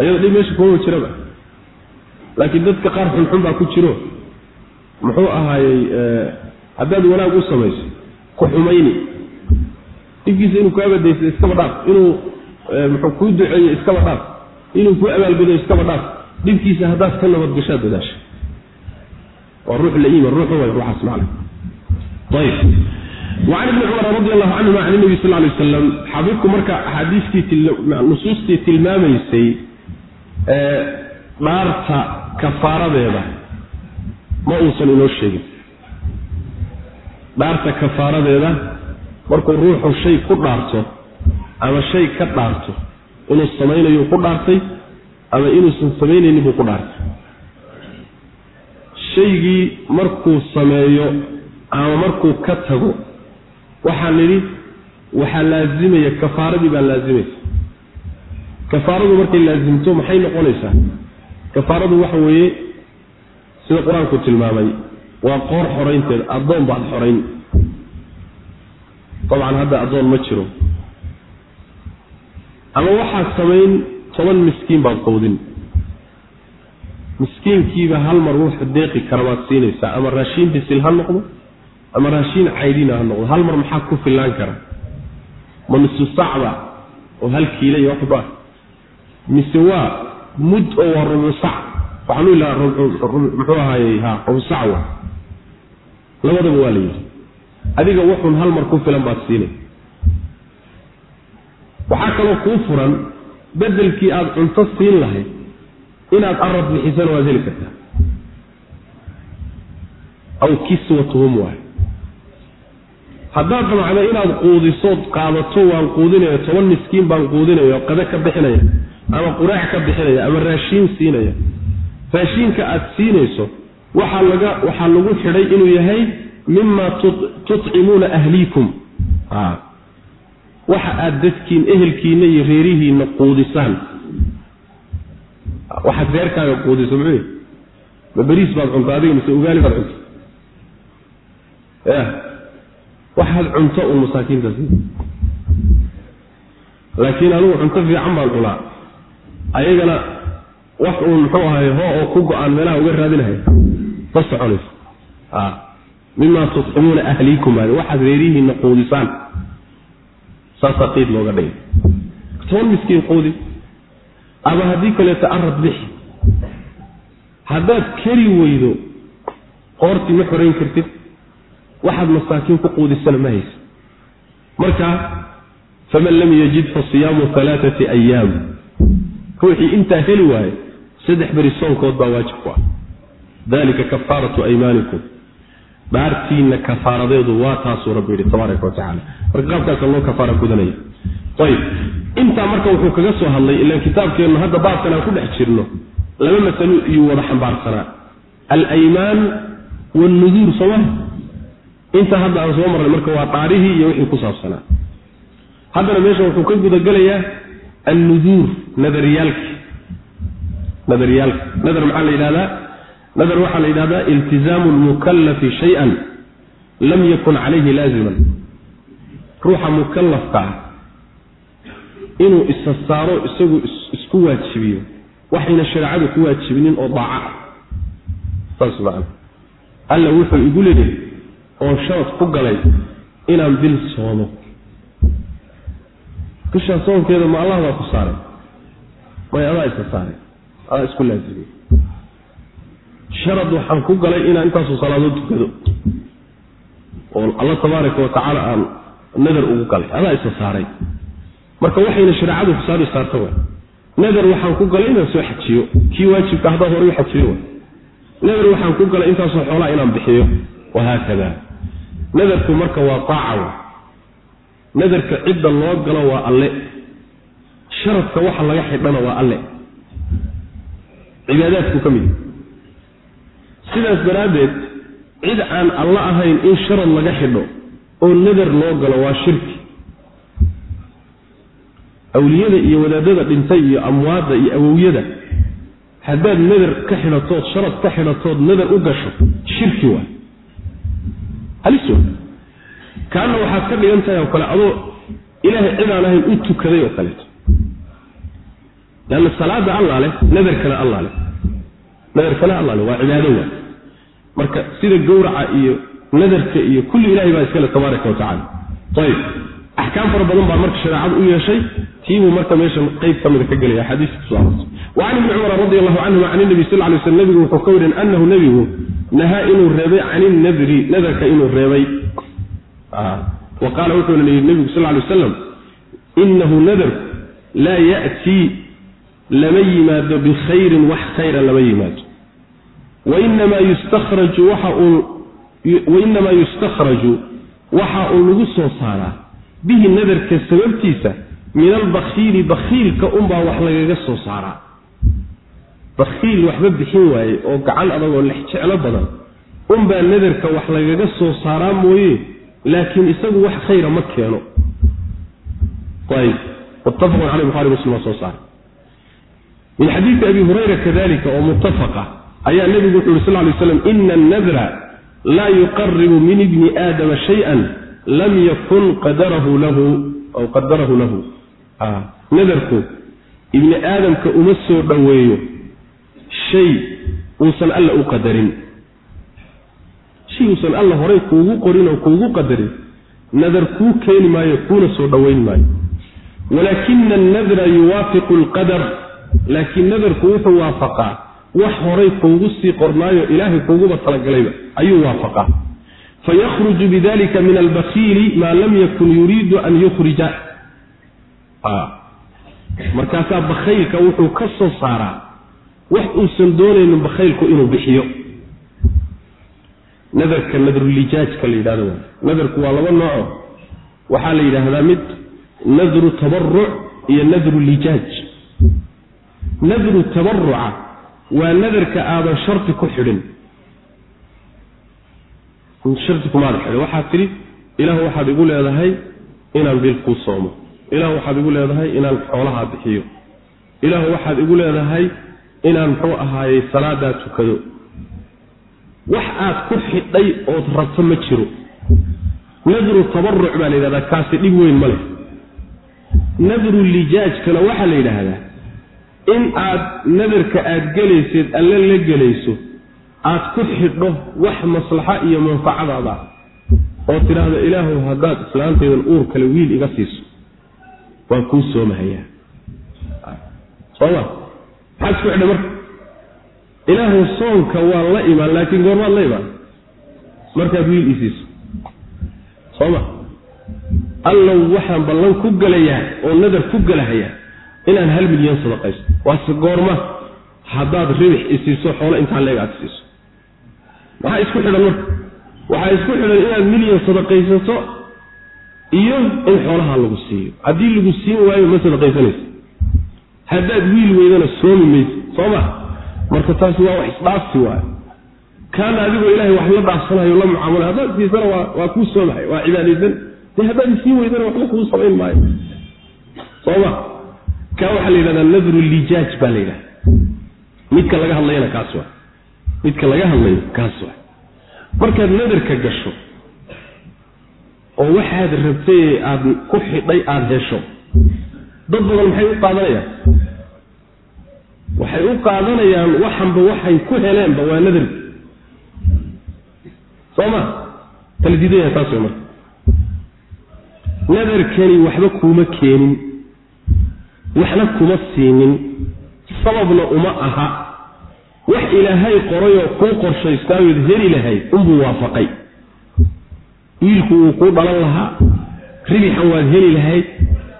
ayada dhib meesha kuma jiraba. Laakiin dadka qaar xunxun baa ku jiro muxuu ahaayey haddaad wanaag u samayso ku xumayni. Dhibkiisa inuu ku abadaysa iskaba dhaaf. Inuu muxuu kuu duceeyo iskaba dhaaf. Inuu ku abaalgudo iskaba dhaaf. Dhibkiisa haddaad ka nabadgashaad dadaasha. Waa ruux la iiman ruuxu way ruuxaas macna ayib wacan ibni cumar radi allahu canhuma can nabi sal lay wasalam xabiibku marka axaadiistii nusuustii tilmaamaysay dhaarta kafaaradeeda ma uusan inoo sheegin. Dhaarta kafaaradeeda markuu ruuxu shay ku dhaarto ama shay ka dhaarto inuu samaynayo ku dhaartay ama inuusan samaynaynin buu ku dhaartay. Shaygii markuu sameeyo ama markuu ka tago waxaa nidhi waxaa laazimaya kafaaradii baa laazimaysa kafaaradu markay laasimto maxay noqonaysaa? Kafaaradu waxa weeye sida qur'aanku tilmaamay waa qoor xoraynteed addoon baad xorayn. Dabcan hadda addoon ma jiro. Ama waxaad samayn toban miskiin baad qowdin. Miskiinkiiba hal mar ruuxa deeqi kara baad siinaysaa ama raashiin bisil ha noqdo ama raashiin caydina ha noqdo hal mar maxaa ku fillaan kara? Ma nisu sacba oo hal kiila iyo waxba? Mise waa mud oo waa rubu sac waxaanu ilaha muxuu ahaayey ha rubu sac wa labadaba waa la yidhi. Adiga wuxun hal mar ku filan baad siinay. Waxaa kaloo kuu furan bedelkii aada cunto siin lahayd inaad arad bixisana waad heli kartaa. Aw kiswatuhum waay haddaad damacdo inaad quudisood qaadato waan quudinaya toban miskiin baan quudinaya qade ka bixinaya ama quraac ka bixinaya ama raashiin siinaya raashiinka aad siinayso waxaa laga waxaa lagu xidhay inuu yahay mima tutcimuuna ahliikum. Waxa aad dadkiin ehelkiina iyo reerihiina quudisaan. Waxaad reerkaaga quudiso muxuu ma beriis baad cunta adiga mise ugaali baad cunta ya waxaad cunto un masaakiinta sii laakiin anugu cunto fiican baan cunaa. Ayagana wax uun muxuu ahay hoo oo ku go'aan meelaha uga raadinahaya ma soconayso. Mima tutcimuuna ahliikum waxaad reerihiina quudisaan. Saasaa qiid looga dhigay. Toban miskiin quudi. Ama haddii kaleeto arad bixi. Haddaad keri weydo qoortii ma xorayn kartid. Waxaad masaakiin ku quudisana ma haysa marka faman lam yajid fa siyaamu alaaati ayaam ruuxii intaa heli waaye saddex beri soonkood baa waajib ku ah. Dalika kafaaratu aymaanikum. Dhaartiina kafaaradeedu waa taasuu rabbi yidhi tabaaraka wa tacala marka qaabkaasa loo kafaara gudanaya. Ayib intaa marka wuxuu kaga soo hadlay ilaan kitaabkeennu hadda baabkan aan ku dhex jirno laba masalo iyuu wada xambaarsanaa. Alaymaan waalnuduur sooma intaa hadda aan soo marnay marka waa dhaarihii iyo wixii ku saabsanaa. Haddana meesha wuxuu ka gudagelayaa annuduur nadariyaalki nadariyaalka nadar maxaa la yidhahdaa? Nadar waxaa la yidhahdaa iltizaamu lmukallafi shay-an lam yakun calayhi laaziman. Ruuxa mukallafka ah inuu isa saaro isagu isku waajibiyo waxayna shareecadu ku waajibinin oo daaca. Ah saas macana alla wuxuu igu leeyahay oo sharad ku galay inaan bil soomo. Bishaa soonkeeda ma allah baa ku saaray? May adaa isa saaray adaa isku laazimiyey sharad waxaan ku galay inaan intaasoo salaadood tukado. Oo alla tabaaraka wa tacaala aan nadar ugu galay adaa isa saaray. Marka waxayna shareecadu kusaari saarta wa nadar waxaan ku galay inaan soo xajiyo. Kii waajibka haddaa hore u xajiyo nadar waxaan ku galay intaasoo xoolaa inaan bixiyo. Wahaakada nadarku marka waa taaca nadarka cidda loo galo waa alle. Sharadka waxa laga xidhana waa alle cibaadaadku ka mid sidaas daraaddeed cid aan alla ahayn in sharad laga xidho oo nadar loo galo waa shirki. Awliyada iyo wadaadada dhintay iyo amwaadda iyo awowyada haddaad nadar ka xidhatood sharad ka xidhatood nadar u gasho shirki waa. Halis wa kaana waxaad ka dhigan tahay oo kale adoo ilaahay cid aan ahayn u tukaday oo kaleeto leanna salaada allah leh nadarkana allah leh nadarkana allah leh waa cibaado waa marka sida gowraca iyo nadarka iyo kulli ilahay baa iskale tabaaraka wa tacala ayib axkaam fara badan baa marka shareecadu u yeeshay tiibuu marka meeshan qeyb ka mida ka gelaya xadiiska kuso arortay wacan ibni cumar radi allahu canhuma can nabi sal lay sl nabigu wuxuu ka warin anahu nebigu nahaa inuu reebay can innadri nadarka inuu reebay wa qaala wuxuuna yidhi nebigu sal lay wasalam inahu nadarku laa ya'tii lama yimaado bikhayrin wax khayra lama yimaado. Wainamaa yustakhraju waxa uu wainamaa yustakhraju waxa uu lagu soo saaraa bihi nadarka sababtiisa min albakhiili bakhiilka unbaa wax lagaga soo saaraa. Bakhiil waxba bixin waaye oo gacan adagoo lex jeclo badan unbaa nadarka wax lagaga soo saaraa mooye laakiin isagu wax khayra ma keeno. Ayb muttafaqun caley buhari muslim waa soo saaray min xadiidi abi hurayra kadalika oo muttafaqa ayaa nebigu wuxu yuri sal lay slam ina annadra laa yuqaribu min ibni aadama shay-an lam yakun qadarahu lahu aw qadarahu lahu nadarku ibni aadamka uma soo dhoweeyo shay uusan alla u qadarin shay uusan alla horay kuugu qorin oo kuugu qadarin nadar kuu keeni maayo kuuna soo dhoweyn maayo walaakina annadra yuwaafiqu alqadar laakiin nadarku wuxuu waafaqaa. Wax horay kuugu sii qornaayo ilaahay kuuguba talagalayba ayuu waafaqaa. Fayakhruju bidalika min albakiili maa lam yakun yuriidu an yukhrija. Markaasaa bakhaylka wuxuu ka soo saaraa. Wax uusan doonaynin bakhaylku inuu bixiyo. Nadarka nadrulijaajka la yidhahdo nadarku waa laba nooco waxaa la yidhaahdaa mid nadru tabaruc iyo nadru lijaaj nadru tabaruca waa nadarka aadan sharti ku xidhin. Sharti kumaada xidhin waxaad tidhi ilaah waxaad igu leedahay inaan bil kuu soomo. Ilaah waxaad igu leedahay inaan xoolahaa bixiyo. Ilaah waxaad igu leedahay inaan muxuu ahaayey salaadaa tukado. Wax aad ku xidhay ood rabto ma jiro. Nadru tabaruc baa la yidhahdaa kaasi dhib weyn ma leh. Nadru lijaajkana waxaa la yidhaahdaa in aad nadarka aad gelayseed alle la gelayso aad ku xidho wax maslaxa iyo manfacadaada oo tidhaahdo ilaahu haddaad islaantaydan uur kale wiil iga siiso waan kuu soomahayaa. Sooma maxaad isku xidhay marka? Ilaahu soonka waan la imaan laakiin goormaad la imaan. Markaad wiil ii siiso. Sooma allow waxaan ballan ku gelayaa oo nadar ku gelahayaa inaan hal milyan sadaqaysto waase goorma haddaad ribix isiiso xoolo intaan leeg aad siiso. Maxaa isku xidhan marka. Waxaa isku xidhan inaad milyan sadaqaysato iyo in xoolaha lagu siiyo. Haddii lagu siin waayo ma sadaqaysanaysa haddaad wiil weydana soomi mayso soo ma marka taasi waa wax isdhaafsi waay kaana adigoo ilahay wax la dhaafsanayo la mucaamala haddaad siisana waa waa kuu soomahay waa cibaadaysan. Dee haddaad isiin weydana waxba kuu samayn maayo. Soo ma kaa waxaa la yidhahdaa nadru lijaaj baa la yidhahda midka laga hadlayana kaas waa. Midka laga hadlayo kaas waa. Markaad nadarka gasho oo waxaad rabtay aada ku xidhay aada hesho dad badan maxay u qaadanayaan? Waxay u qaadanayaan waxanba waxay ku heleenba waa nadarki soo ma? Kala diidaya taas way marka. Nadarkani waxba kuuma keenin waxna kuma siinin sababna uma aha. Wax ilaahay qorayoo kuu qorshaystaayood heli lahayd unbuu waafaqay. Wiilku wuu kuu dhalan lahaa ribixan waad heli lahayd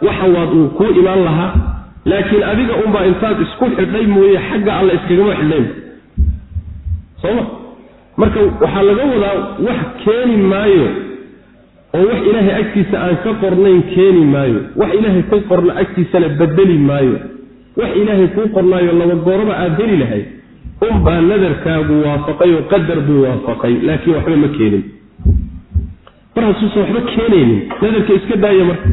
waxan waad uu kuu imaan lahaa. Laakiin adiga unbaa intaad isku xidhay mooye xagga alle iskagama xidhnaynba sooma marka waxaa laga wadaa wax keeni maayo oo wax ilaahay agtiisa aan ka qornayn keeni maayo wax ilaahay ka qorna agtiisana bedeli maayo wax ilaahay kuu qornaayo laba gooraba aad heli lahay unbaa nadarkaagu waafaqay oo qadar buu waafaqay laakiin waxba ma keenin. Mar hasuusan waxba keenaynin. Nadarka iska daaya marka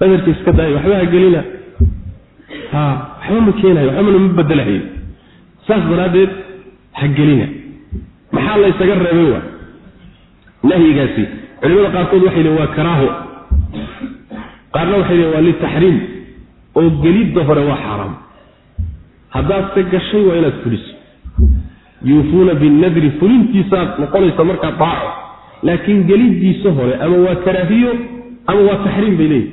nadarka iska daaya waxba ha gelina. Ha waxba ma keenayo waxbana ma bedelahayo saas daraaddeed ha gelina. Maxaa la reebay waa? Nahyigaasi culimada qaarkood waxay lehin waa karaaho. Qaarna waxay lehin waa litaxriim. Oo gelidda hore waa xaaraam. Haddaad se gashay waa inaad fuliso. Yuufuuna binnadri fulintiisaad noqonaysa markaa daaco laakiin geliddiisa hore ama waa karaahiyo ama waa taxriim bay leeyihi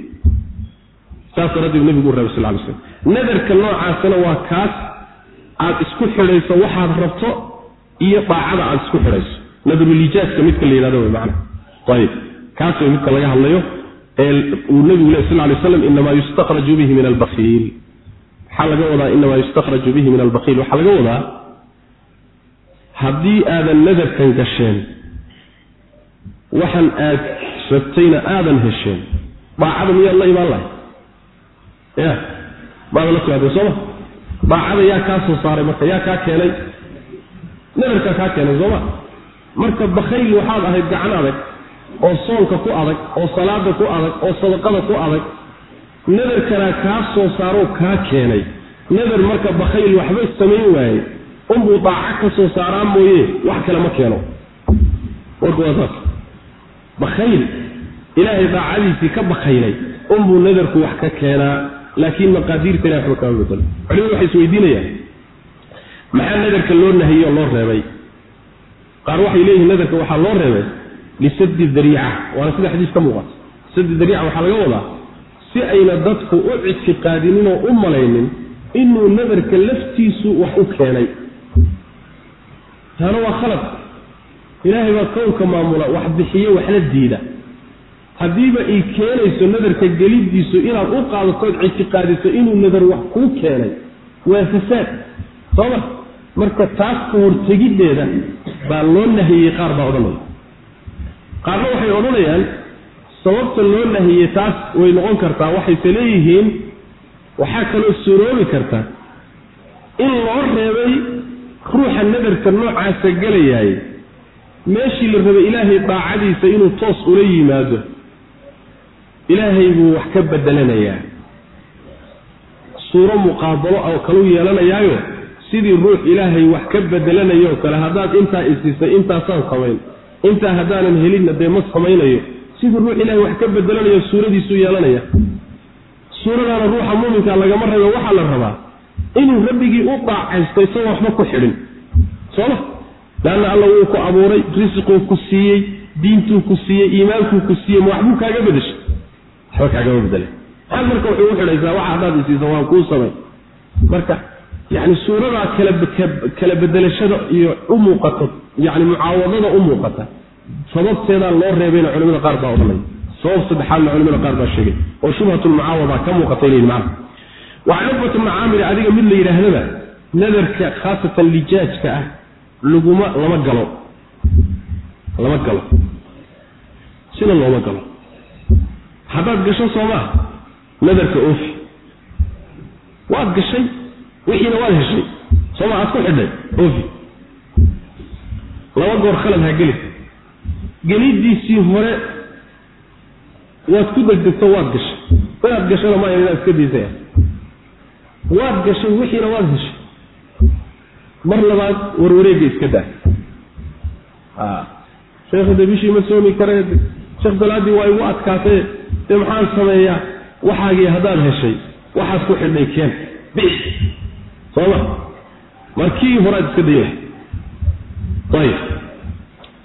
saas daraaddeed nebigu u rabay sal ly slam nadarka noocaasina waa kaas aad isku xidhayso waxaad rabto iyo daacada aad isku xidhayso. Nadrulijaajka midka la yidhahdo wey macana ayib kaas midka laga hadlayo ee uu nebigu leh sal lay slam inamaa yustakhraju bihi min albakiil maxaa laga wadaa inamaa yustakhraju bihi min albakiil waxaa laga wadaa haddii aadan nadarkan gasheen waxan aad rabtayna aadan hesheen. Daacada miyaad la imaan lahay ya maadan la timaadeen sooma daacada yaa kaa soo saaray marka yaa kaa keenay. Nadarkaa kaa keenay sooma marka bakayl waxaad ahayd gacan adag oo soonka ku adag oo salaada ku adag oo sadaqada ku adag nadarkanaa kaa soo saaroo kaa keenay. Nadar marka bakayl waxba samayn waaye unbuu daaco ka soo saaraa mooye wax kale ma keeno. Warka bakayl ilaahay daacadiisii ka bakaylay unbuu nadarku wax ka keenaa laakiin maqaadiirta ilahay waxba kama bedelo culimadu waxay isweydiinayaan. Maxaa nadarka loo nahiyey oo loo reebay? Qaar waxay leeyihiin nadarka waxaa loo reebay lisadi dariica waana sida xadiis ka muuqata sadi dariica waxaa laga wadaa si ayna dadku u ictiqaadinin oo u malaynin inuu nadarka laftiisu wax u keenay taana waa khalad ilaahay baa kownka maamula wax bixiyo waxna diida haddiiba ay keenayso nadarka geliddiisu inaad u qaadatood ictiqaadiso inuu nadar wax kuu keenay waa fasaad sooma marka taas ka hortegiddeeda baa loo nahiyey qaar baa odhanaya qaarna waxay odhanayaan sababta loo nahiyey taas way noqon kartaa waxayse leeyihiin waxaa kaloo suroobi karta in loo reebay ruuxa nadarka noocaasa gelayaay. Meeshii la rabay ilaahay daacadiisa inuu toos ula yimaado ilaahay buu wax ka bedelanayaa. Suuro muqaabalo oo kalu yeelanayaayo sidii ruux ilaahay wax ka bedelanayo kale haddaad intaa isiisay intaasaan samayn intaa haddaanan helinna dee ma samaynayo. Sidii ruux ilaahay wax ka bedelanayo suuradiisuu yeelanaya. Suuradaana ruuxa muuminka lagama rabo waxaa la rabaa inuu rabbigii u daacaysto isagoo waxba ku xidhin. Sooma? Leanna alla wuu ku abuuray risiquu ku siiyey diintuu ku siiyey iimaankuu ku siiyey ma waxbuu kaaga bedeshay waxba kaagama bedelay maxaad marka waxay u xidhaysaa waxa haddaad isiisa waan kuu samay. Marka yani suuradaa kala kala bedelashada iyo u muuqato yani mucaawadada u muuqata. Sababteedaa loo reebayna culimada qaar baa odhanaya sabab saddexaadna culimada qaar baa sheegay. Oo shubhatulmucaawada ka muuqatay leyihin macna. Waxaa cuqbatu macaamiri adiga mid la yidhaahdaba nadarka khaasatan lijaajka ah laguma lama galo. Lama galo. Sina looma galo. Haddaad gasho soomaa nadarka oofi waad gashay wixiina waad heshay sooma aad ku xidhay oofi laba goor khalad ha geli. Gelidiisii hore waad ku degdegto waad gashay. Inaad gashana ma inaad iska diisaya waad gashay wixiina waad heshay. Mar labaad warwareega iska daa sheekh de bishii ma soomi kare sheekh salaadii waa igu adkaatee. Dee maxaan sameeyaa? Waxaagii haddaad heshay waxaad ku xidhay keen sooma markii horaad iska dayna ayib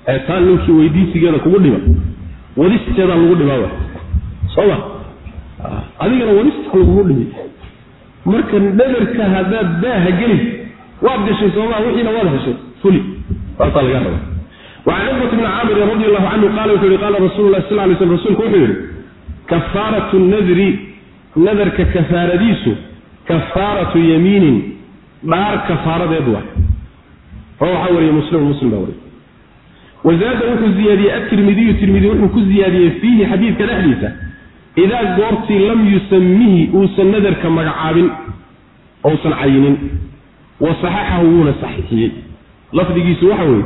eetaan ninkii weydiisigeeda kugu dhima wadisteedaa lagu dhimaa wa sooma adigana wadista lagugu dhimi marka dhadarka haddaad daaha gelin waad gashay soomaa wixiina waad heshay. Fuli. Saasaa laga raba wacan cukbat bni caamirin radi allahu canhu qaala wuxuu yihi qaala rasulu lah sal lay slm rsulku wuxuu yihi kafaaratu nadri nadarka kafaaradiisu kafaaratu yamiinin dhaar kafaaradeed waay. Waxaa wariye muslim muslim baa wariye wazaada wuxuu ziyaadiyey atirmidiyu tirmidi wuxuu ku ziyaadiyey fiihi xadiidka dhexdiisa idaa goortii lam yusamihi uusan nadarka magacaabin ousan cayinin. Wa saxaxahu wuuna saxiixiyey lafdigiisu waxa weeye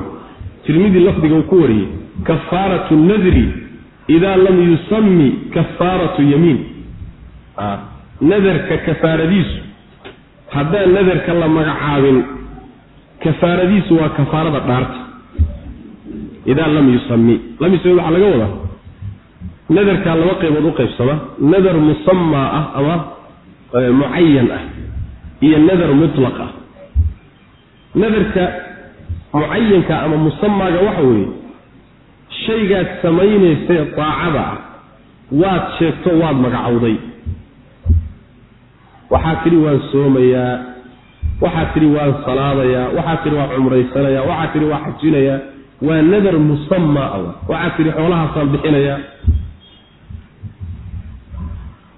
tirmidi lafdiga uu ku wariyey kafaaratu nadri idaa lam yusami kafaaratu yamiin. Nadarka kafaaradiisu haddaan nadarka la magacaabin kafaaradiisu waa kafaarada dhaarta idaa lam yusami lam yusami waxaa laga wadaa nadarkaa laba qaybood u qaybsama nadar musamaa ah ama mucayan ah iyo nadar mutlaq ah nadarka mucayanka ama musamaaga waxa weeye shaygaad samaynaysee daacada ah waad sheegto waad magacowday waxaad tidhi waan soomayaa waxaad tidhi waan salaadayaa waxaad tidhi waan cumraysanayaa waxaad tidhi waan xajinayaa waa nadar musamaa waxaad tidhi xoolahaasaan bixinayaa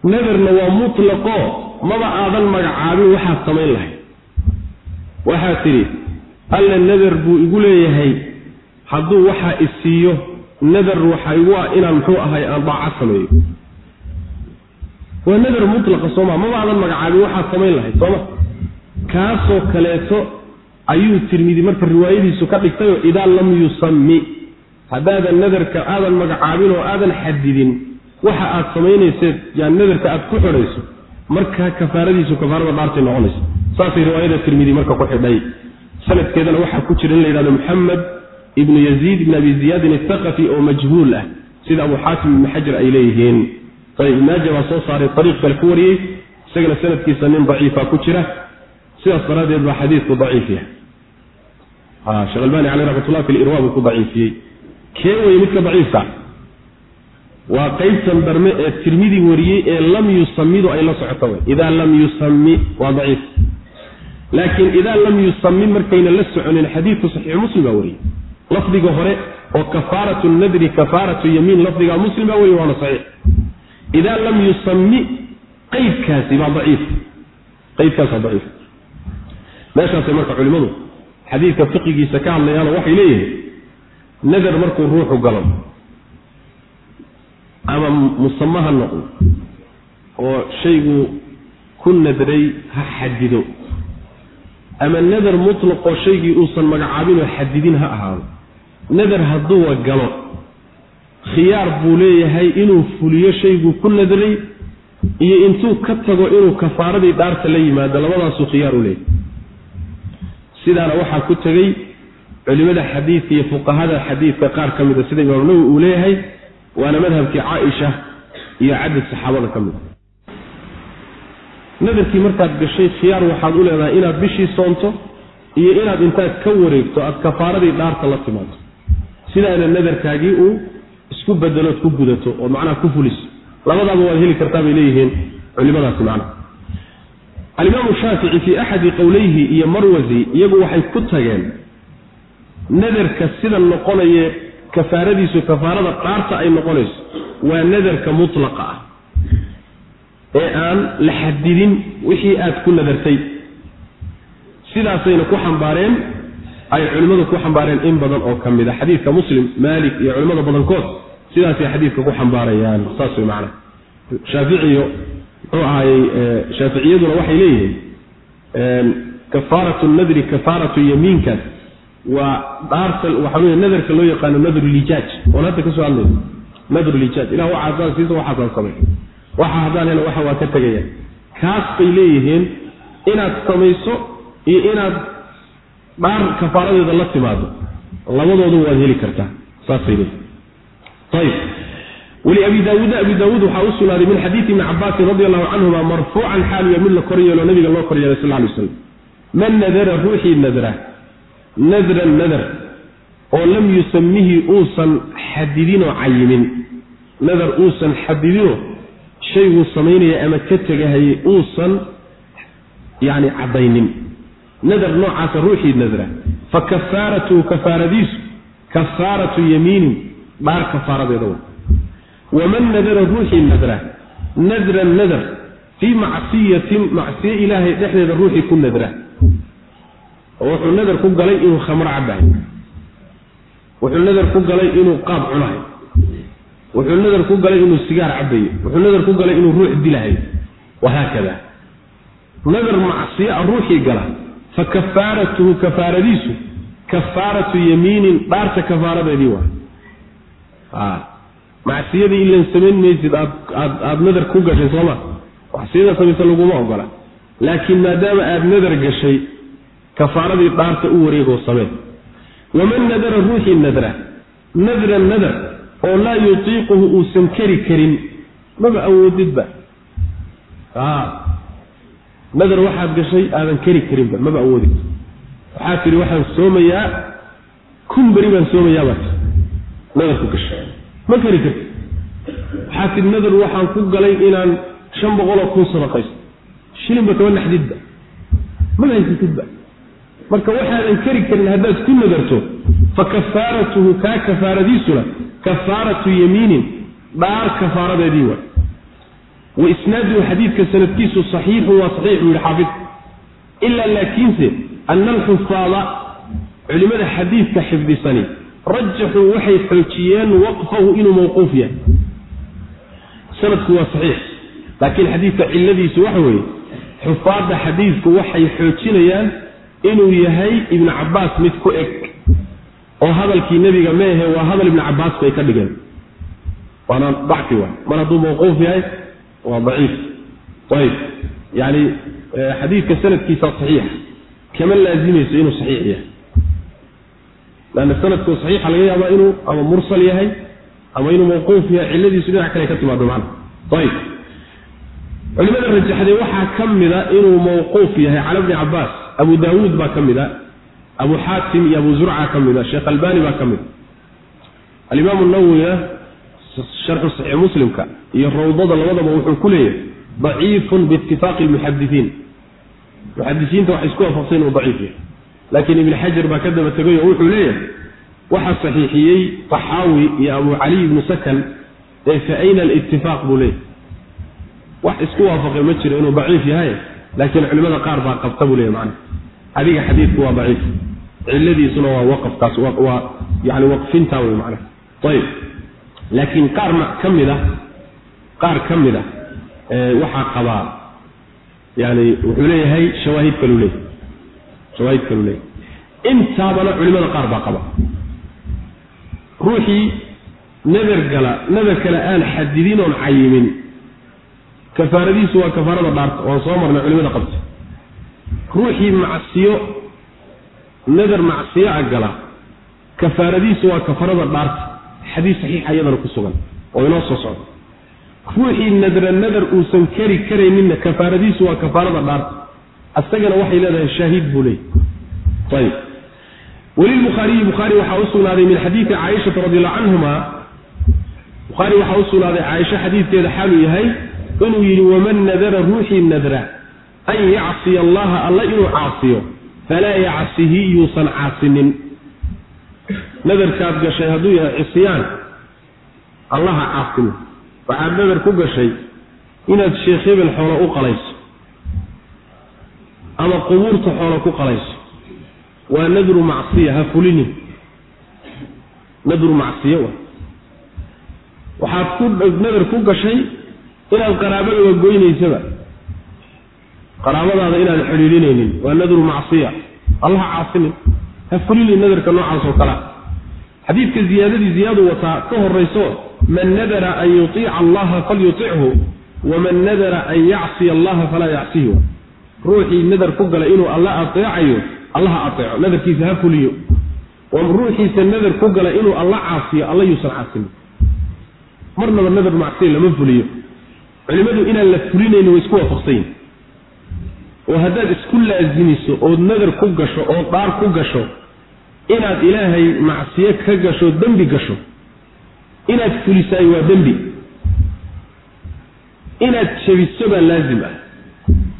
nadarna waa mutlaqo. Maba aadan magacaabin waxaad samayn lahayd. Waxaad tidhi alle nadar buu igu leeyahay. Hadduu waxaa isiiyo nadar waxa igu ah inaan muxuu ahay aan daaco sameeyo. Waa nadar mutlaqa sooma maba aadan magacaabin waxaad samayn lahayd sooma kaasoo kaleeto ayuu tirmidi marka riwaayadiisu ka dhigtayoo idaa lam yusami haddaadan nadarka aadan magacaabin oo aadan xadidin waxa aad samaynayseed yani nadarka aad ku xidhayso markaa kafaaradiisu kafaarada dhaartay noqonaysa saasay riwaayada tirmidi marka ku xidhay. Sanadkeedana waxaa ku jira in la yidhahdo maxamed ibnu yaziid ibn abi ziyaadin athaqafi oo majhuul ah sida abu xaatim ibni xajar ay leeyihiin. Ayb maaja baa soo saaray ariiq kale ku wariyey isagana sanadkiisa nin daciifa ku jira. Sidaas daraaddeed baa xadiidku daciif yahay sheekh albani caleyh raxmatullah fi lirwa buu ku daciifiyey. Kee weye midka daciifka? Waa qaybtan darme ee tirmidi wariyey ee lam yusamidu ay la socoto wey idaa lam yusami waa daciif. Laakiin idaa lam yusami markayna la soconin xadiidku saxiixu muslim baa wariyey. Lafdiga hore oo kafaaratu nadri kafaaratu yamiin lafdigaa muslim baa weriye waana saxiix. Idaa lam yusami qaydkaasi baa daciif. Qaydkaasa daciif. Meeshaasay marka culimmadu xadiidka fiqigiisa ka hadlayaano waxay leeyihiin nadar markuu ruuxu galo ama musamo ha noqdo oo shaygu ku nadray ha xadido ama nadar mutlaqoo shaygii uusan magacaabinoo xadidin ha ahaado nadar hadduuba galo khiyaar buu leeyahay inuu fuliyo shayguu ku nadray iyo intuu ka tago inuu kafaaradii dhaarta la yimaado labadaasuu khiyaar u leeyahay sidaana waxaa ku tegey culimada xadiidka iyo fuqahada xadiidka qaar ka mida sida imaam nawowi uu leeyahay waana madhabkii caaisha iyo cadad saxaabada ka mida nadarkii markaad gashay khiyaar waxaad u leedahay inaad bishii soonto iyo inaad intaad ka wareegto aad kafaaradii dhaarta la timaado sidaana nadarkaagii uu isku bedelood ku gudato oo macnaha ku fuliso. Labadaaba waad heli kartaa bay leeyihiin culimadaasi macnaha alimaamu shaafici fii axadi qowleyhi iyo marwasi iyagu waxay ku tageen nadarka sida noqonaye kafaaradiisu kafaarada dhaarta ay noqonayso waa nadarka mutlaqa ah. Ee aan la xadidin wixii aad ku nadartay. Sidaasayna ku xambaareen ay culimmadu ku xambaareen in badan oo ka mid a xadiidka muslim maalik iyo culimmada badankood sidaasay xadiidka ku xambaarayaan. Saas way macana shaaficiyo muxuu ahaayey shaaficiyaduna waxay leeyihiin kafaaratu nadri kafaaratu yamiinkaas waa dhaarta waxaa wey nadarka loo yaqaano nadrulijaaj oon hadda ka soo hadlayno nadrulijaaj ilah waxa haddaan siisa waxaasaan samay. Waxa haddaan helo waxa waa ka tegaya kaas bay leeyihiin inaad samayso iyo inaad dhaar kafaaradeeda la timaado. Labadoodu waad heli kartaa. Saasay leeyihiin ayib weli abi daawuud abi daawuud waxaa u sugnaaday min xadiidi ibni cabaasin radi allahu canhuma marfuucan xaaliya mid la kor yeelo nabiga loo kor yeelay sal ly slam man nadara ruuxii nadra. Nadran nadar. Oo lam yusamihi uusan xadidinoo cayimin. Nadar uusan xadidinoo shayguu samaynaya ama ka tegahayay uusan yani caddaynin. Nadar noocaasa ruuxii nadra. Fa kafaaratuhu kafaaradiisu kafaaratu yamiinin dhaar kafaaradeeda. wa waman nadara ruuxii nadra nadran nadar fii macsiyatin macsiye ilaahay dhexdeeda ruuxii ku nadra oo wuxuu nadar ku galay inuu khamro cabahay wuxuu nadar ku galay inuu qaab cunahay wuxuu nadar ku galay inuu sigaar cabayo wuxuu nadar ku galay inuu ruux dilahay wahaakada nadar macsiya ruuxii gala fa kafaaratuhu kafaaradiisu kafaaratu yamiinin dhaarta kafaaradeedii waa macsiyadii ilan samayn maysid aad aad aada nadar ku gashay sooma macsiyada samaysa laguma ogola. Laakiin maadaama aada nadar gashay kafaaradii dhaarta u wareegoo samee waman nadara ruuxii nadra? Nadran nadar oo laa yutiiquhu uusan kari karin maba awoodidba. Nadar waxaad gashay aadan kari karinba maba awoodi waxaad tihi waxaan soomayaa kun beri baan soomayaabaa nadar ku gashay ma kari karti nadar waxaan ku galay inaan shan boqoloo kun sadaqaysto. Shilinba kaba naxdidba maba haysatidba marka waxaadan kari karin haddaad ku nadarto fa kafaaratuhu kaa kafaaradiisuna kafaaratu yamiinin dhaar kafaaradeedii waay wa isnaaduhu xadiidka sanadkiisu saxiixu waa saxiix buu yihi xaafid. Ilaa laakiinse ana alxufaada culimada xadiidka xifdisani rajaxuu waxay xoojiyeen waqfahu inuu mawquuf yahay. Sanadku waa saxiix. Laakiin xadiidka cilladiisu waxa weeye xufaadda xadiidku waxay xoojinayaan inuu yahay ibnu cabbaas mid ku eg. Oo hadalkii nebiga meehe waa hadal ibnu cabbaas bay ka dhigeen. Waana dacfi waay. Mar hadduu mawquuf yahay waa daciif. Ayb yani xadiidka sanadkiisa saxiixa. Kama laazimayso inuu saxiix yahay lanna sanadku saxiixa laga yaabaa inuu ama mursal yahay ama inuu mawquuf yahay cilladiisu dhinac kale ka timaado macna ayb culimada rajaxday waxaa ka mida inuu mawquuf yahay cala bni cabaas abu daawuud baa ka mida abu xaatim iyo abu zurca ka mida sheekh albani baa ka mida alimaam nawowina sharxu saxiix muslimka iyo rawdada labadaba wuxuu ku leeyahay daciifun biitifaaqi lmuxadisiin muxadisiinta waxay isku waafaqsan inuu daciif yahay laakiin ibn xajar baa ka daba tegay oo wuxuu leeyahay waxaa saxiixiyey taxaawi iyo abu caliy ibnu sakan ee fa ayna alitifaaq buu leeyahay. Wax isku waafaqay ma jiro inuu daciif yahay laakiin culimada qaar baa qabta buu leeyahy macana adiga xadiidku waa daciif cilladiisuna waa waqafkaas waa yani waqfintaa wey macana ayib laakiin qaar ka mid a qaar ka mid a waxaa qabaa yani wuxuu leeyahay shawaahid kaluu leeyahy shawaahid kaluu leeyahy intaabana culimada qaar baa qaba. Ruuxii nadar gala nadar kale aan xadidin oon cayimin. Kafaaradiisu waa kafaarada dhaarta waan soo marnay culimada qabta. Ruuxii macsiyo nadar macsiyo a gala kafaaradiisu waa kafaarada dhaarta xadiis saxiixa iyadana ku sugan oo inoo soo socda ruuxii nadra nadar uusan kari karayninna kafaaradiisu waa kafaarada dhaarta asagana waxay leedahay shaahiid buu leeyay. Ayib welilbukhaariyi bukhaari waxaa u sugnaaday min xadiidi caaishata radiallahu canhuma bukhaari waxaa u sugnaaday caaisha xadiidkeeda xaaluu yahay inuu yidhi waman nadara ruuxii nadra an yacsiya allaha alla inuu caasiyo falaa yacsihi yuusan caasinin. Nadarkaad gashay hadduu yahay cisyaan allaha caasinin waxaad nadar ku gashay inaad sheekh hebel xoolo u qalayso ama qubuurta xoolo ku qalayso. Waa nadru macsiya ha fulinin nadru macsiya wa waxaad ku nadar ku gashay inaad qaraabadaba goynaysaba. Qaraabadaada inaad xidhiidhinaynin waa nadru macsiya. Allaha caasinin ha fulinin nadarka noocaas oo kalea xadiidka ziyaadadii ziyaadu wataa ka horayso man nadara an yuiica allaha falyutichu waman nadara an yacsiya allaha falaa yacsihi ruuxii nadar ku gala inuu alla aeecayo allaha aeeco nadarkiisa ha fuliyo. Ruuxiisa nadar ku gala inuu alla caasiyo alla yuusan caasinin marnaba nadar macsiya lama fuliyo. Culimadu inaan la fulinayni way isku waafaqsanyihin oo haddaad isku laasimiso ood nadar ku gasho oo dhaar ku gasho inaad ilaahay macsiyo ka gasho dembi gasho. Inaad fulisaay waa dembi. Inaad jebiso baa laazim ah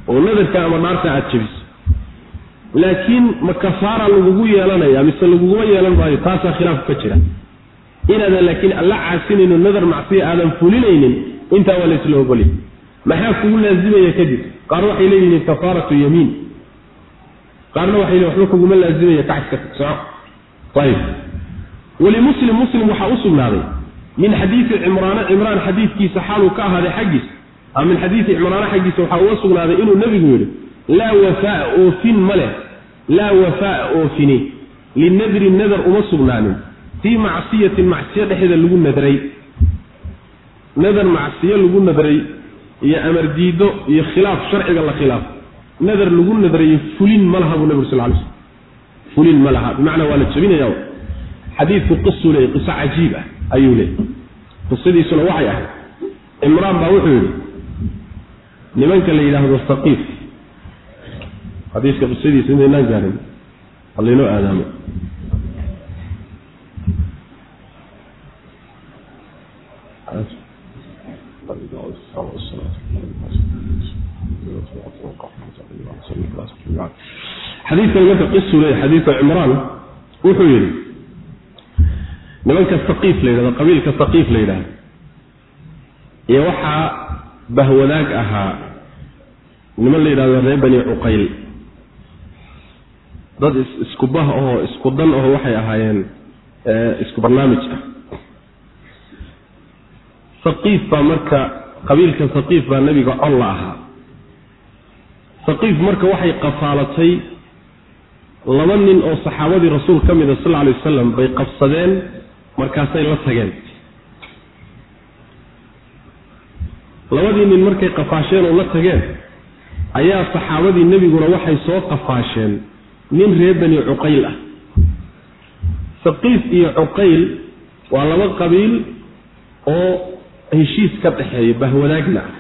oo nadarka ama dhaarta aad jebiso. Laakiin ma kafaara lagugu yeelanaya mise laguguma yeelan maayo taasaa khilaafku ka jira. Inaadan laakiin alla caasinayno nadar macsiya aadan fulinaynin intaa waa laysla ogolya maxaa kugu laazimaya kadib? Qaar waxay leeyihiin kafaaratu yamiin. Qaarna waxay waxba kuguma laazimaya kaciska soco ayib walimuslim muslim waxaa u sugnaaday. Min xadiidi cimraana cimraan xadiidkiisa xaaluu ka ahaaday xaggiisa min xadiidi cimraana xaggiisa waxaa uga sugnaaday inuu nebigu yidhi laa wafaa oofin ma leh laa wafaa oofini linadri nadar uma sugnaanin. Fii macsiyatin macsiyo dhexeeda lagu nadray. Nadar macsiyo lagu nadray iyo amar diido iyo khilaaf sharciga la khilaaf. Nadar lagu nadrayo fulin ma laha buu nabig sal lay slm fulin ma laha bimacnaa waa la jabinaya xadiidku qisuu leeyay qiso cajiib ah ayuu leeyay qisadiisuna waxay ahayd cimraan baa wuxuu yidhi nimanka la yidhaahdo saqiif. Xadiiska qisadiisa intaynaan gaarin halaynoo aadaamo. Xadiidkan marka qisuu leeyahy xadiidka cimraan wuxuu yidhi nimanka saqiif la yidhahdo qabiilka saqiif la yidhahdo iyo waxaa bahwadaag ahaa niman la yidhahdo reer bani cuqayl. Dad isku bah ahoo isku dan aho waxay ahaayeen isku barnaamij ah. Saqiif baa marka qabiilka saqiif baa nebiga col la ahaa. Saqiif marka waxay qafaalatay laba nin oo saxaabadii rasuul ka mida sal lla alay wasalam bay qabsadeen markaasay la tageen. Labadii nin markay qafaasheen oo la tageen ayaa saxaabadii nebiguna waxay soo qafaasheen nin reer bani cuqayl ah. Saqiif iyo cuqayl waa laba qabiil oo heshiis ka dhexeeya bahwadaagna ah.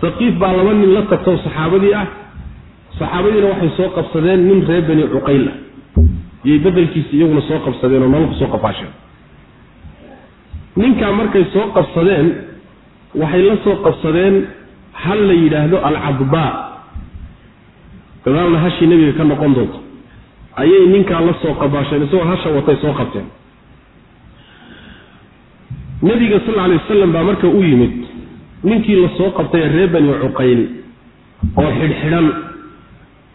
Saqiif baa laba nin la tagtoo saxaabadii ah. Saxaabadiina waxay soo qabsadeen nin reer bani cuqayl ah. Iyay bedelkiisi iyaguna soo qabsadeen oo nololku soo qafaasheen. Ninkaa markay soo qabsadeen waxay la soo qabsadeen hal la yidhaahdo alcadbaa gadaalna hashii nebiga ka noqon doonto. Ayay ninkaa la soo qabaasheen isagoo hasha watay soo qabteen. Nebiga sal alay wasalam baa marka u yimid ninkii la soo qabtay reer bani cuqayl oo xidhxidhan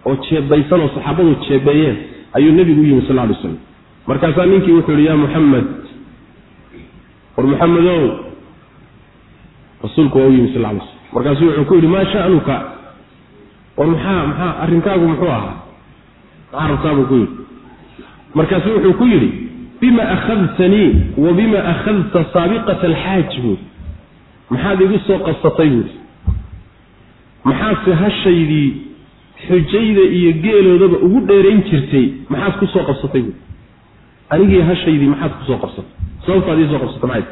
oo jeebaysan oo saxaabadu jeebeeyeen ayuu nebigu u yimid sal alay waslam markaasaa ninkii wuxuu yidhi yaa muxamed war muxamedow rasuulku waa u yimid sal lla alay slam markaasuu wuxuu ku yidhi maa sha'nuka? War maxaa maxaa arrinkaagu muxuu ahaa? Maxaa rabtaabuu ku yidhi. Markaasu wuxuu ku yidhi bima akhadtanii wa bima akhadta saabiqata alxaaj buuri maxaad igu soo qabsatay buuri maxaadse hashaydii xujayda iyo geeloodaba ugu dheerayn jirtay maxaad ku soo qabsatay buuri anigii hashaydii maxaad ku soo qabsatay. Sababtaad ii soo qabsata maxay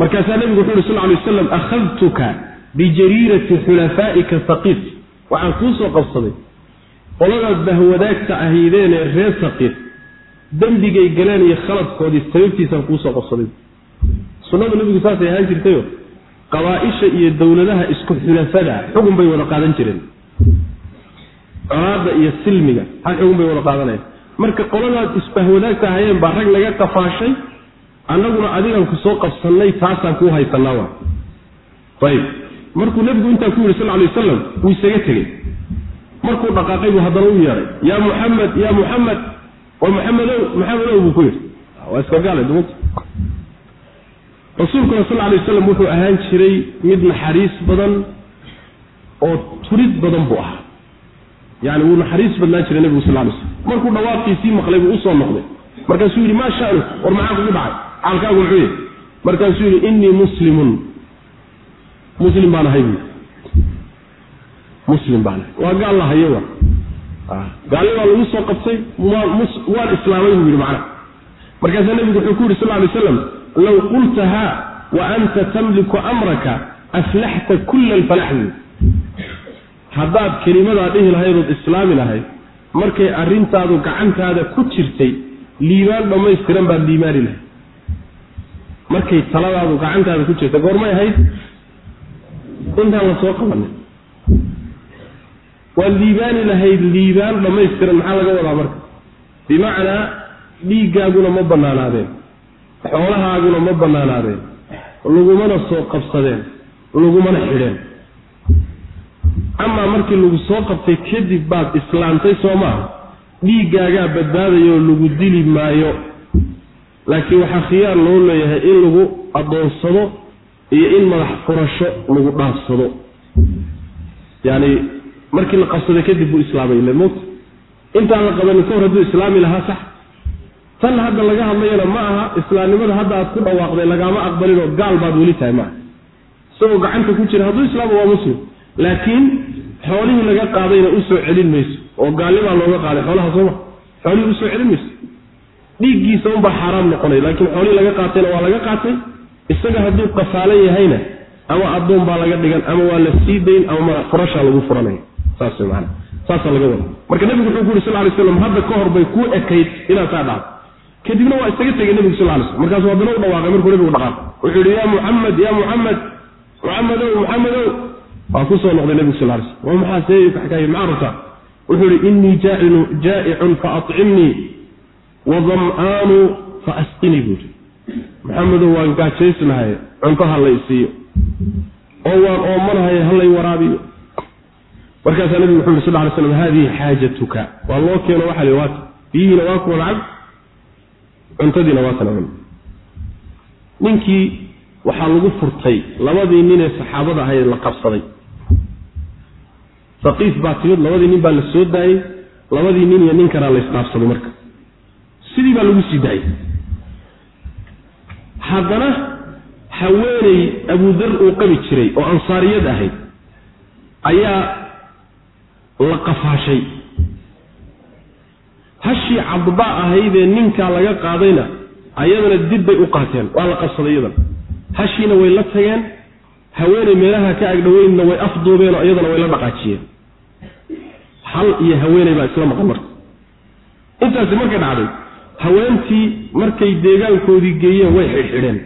markaasaa nebigu wuxu uhi sal ly wasalam akhadtuka bijariirati xulafaa'ika saqiif waxaan kuu soo qabsaday qoladaad bahwadaagta ahaydeen ee reer saqiif dembigay galeen iyo khaladkoodii sababtiisaan kuu soo qabsaday. Sunnadu nebigu saasay ahaan jirtayo qabaa-isha iyo dowladaha isku xulafada xugun bay wada qaadan jireen. Colaadda iyo silmiga hal xugun bay wada qaadanayaan. Marka qoladaad isbahwadaagta ahayeen baa rag laga qafaashay annaguna adigaan ku soo qabsannay taasaan kuu haysanaa waa. Ayib. Markuu nebigu intaa ku yidhi sal ly wasalam wuu isaga tegey. Markuu dhaqaaqay buu haddana u yeedhay yaa muxamed yaa muxamed war maxamedow maxamedow buu ku yidhi. Waa iska gaale dumanta rasuulkuna sal lay wasalam wuxuu ahaan jiray mid naxariis badan oo turid badan buu ahaa. Yani wuu naxariis badnaan jiray nebigu sal lay slam markuu dhawaaqiisii maqlay buu u soo noqday markaasuu yidhi maa shanu war maxaa kugu dhacay xaalkaagu muxuu yahy markaasuu yidhi innii muslimun. Muslim baan ahay buui muslim baan ahay. Waa gaal la hayo wa gaalli baa lagu soo qabtay waan islaamay buu yidhi macnaha markaasaa nebigu wuxuu ku yidhi sal lay slam low qultaha wa anta tamliku amraka aflaxta kula alfalax buui haddaad kelimadaa dhihi lahayd ood islaami lahayd markay arrintaadu gacantaada ku jirtay liibaan dhammaystiran baad liibaani lahayd markay taladaadu gacantaada ku jirtay goormay ahayd? Intaan la soo qabanin. Waad liibaani lahayd liibaan dhammaystiran maxaa laga wadaa marka? Bimacnaa dhiiggaaguna ma bannaanaadeen. Xoolahaaguna ma bannaanaadeen. Lagumana soo qabsadeen. Lagumana xidheen. Amaa markii lagu soo qabtay kadib baad islaantay soo maaha? Dhiiggaagaa badbaadayoo lagu dili maayo laakiin waxaa khiyaar loo leeyahay in lagu addoonsado iyo in madax furasho lagu dhaafsado. Yani markii la qabsaday kadib buu islaamay ile mowta intaan la qabanin ka hor hadduu islaami lahaa sax. Tan hadda laga hadlayana ma aha islaamnimada hadda aad ku dhawaaqday lagaama aqbalinoo gaal baad weli tahay maaha isagoo gacanta ku jira hadduu islaamo waa muslim. Laakiin xoolihii laga qaadayna u soo celin mayso oo gaalnimaa looga qaaday xoolaha sooma xoolihii u soo celin mayso dhiiggiisa unbaa xaaraam noqonay laakiin xoolihii laga qaatayna waa laga qaatay. Isaga hadduu qafaalan yahayna ama addoon baa laga dhigan ama waa la sii dayn ama madax furashaa lagu furanaya saas maana saasaa laga wada. Marka nebigu wuxuu ku yuri sal lay slam hadda ka hor bay kuu ekayd inaad saa dhacdo. Kadibna waa isaga tegay nebigu sal lay slm markaasuu haddana u dhawaaqay markuu nebigu dhaqaaqo. Wuxuu yihi ya muxamed ya muxamed muxamedow muxamedow waa ku soo noqday nebigu sal lay slm waa maxaa see kaxkaaya maxaa rabtaa wuxuu yihi inii jaa'icun faacimnii wadam'aanu faasqinii buuri maxamedow waan gaajaysnahay cunto ha la isiiyo oo waan oomanahay halay waraabiyo markaasaa nebigu wuxuu yiri sal ly slam haadihi xaajatuka waa loo keeno waxaa li waata biyihiina waa kuwa lacag cuntadiina waa kana cun ninkii waxaa lagu furtay labadii nin ee saxaabada ahayd la qabsaday saqiif baa timid labadii nin baa la soo daayey labadii nin iyo nin kalaa la isdhaafsaday marka sidii baa lagu sii daayey. Haddana haweeney abudar uu qabi jiray oo ansaariyad ahayd ayaa la qafaashay. Hashii cadba ahaydee ninkaa laga qaadayna ayadana dib bay u qaateen waa la qabsaday iyadana hashiina way la tageen haweeney meelaha ka agdhoweynna way afduubeen oo iyadana way la dhaqaajiyeen. Hal iyo haweeney baa isla maqan marka. Intaasi markay dhacday haweentii markay deegaankoodii geeyeen way xidhxidheen.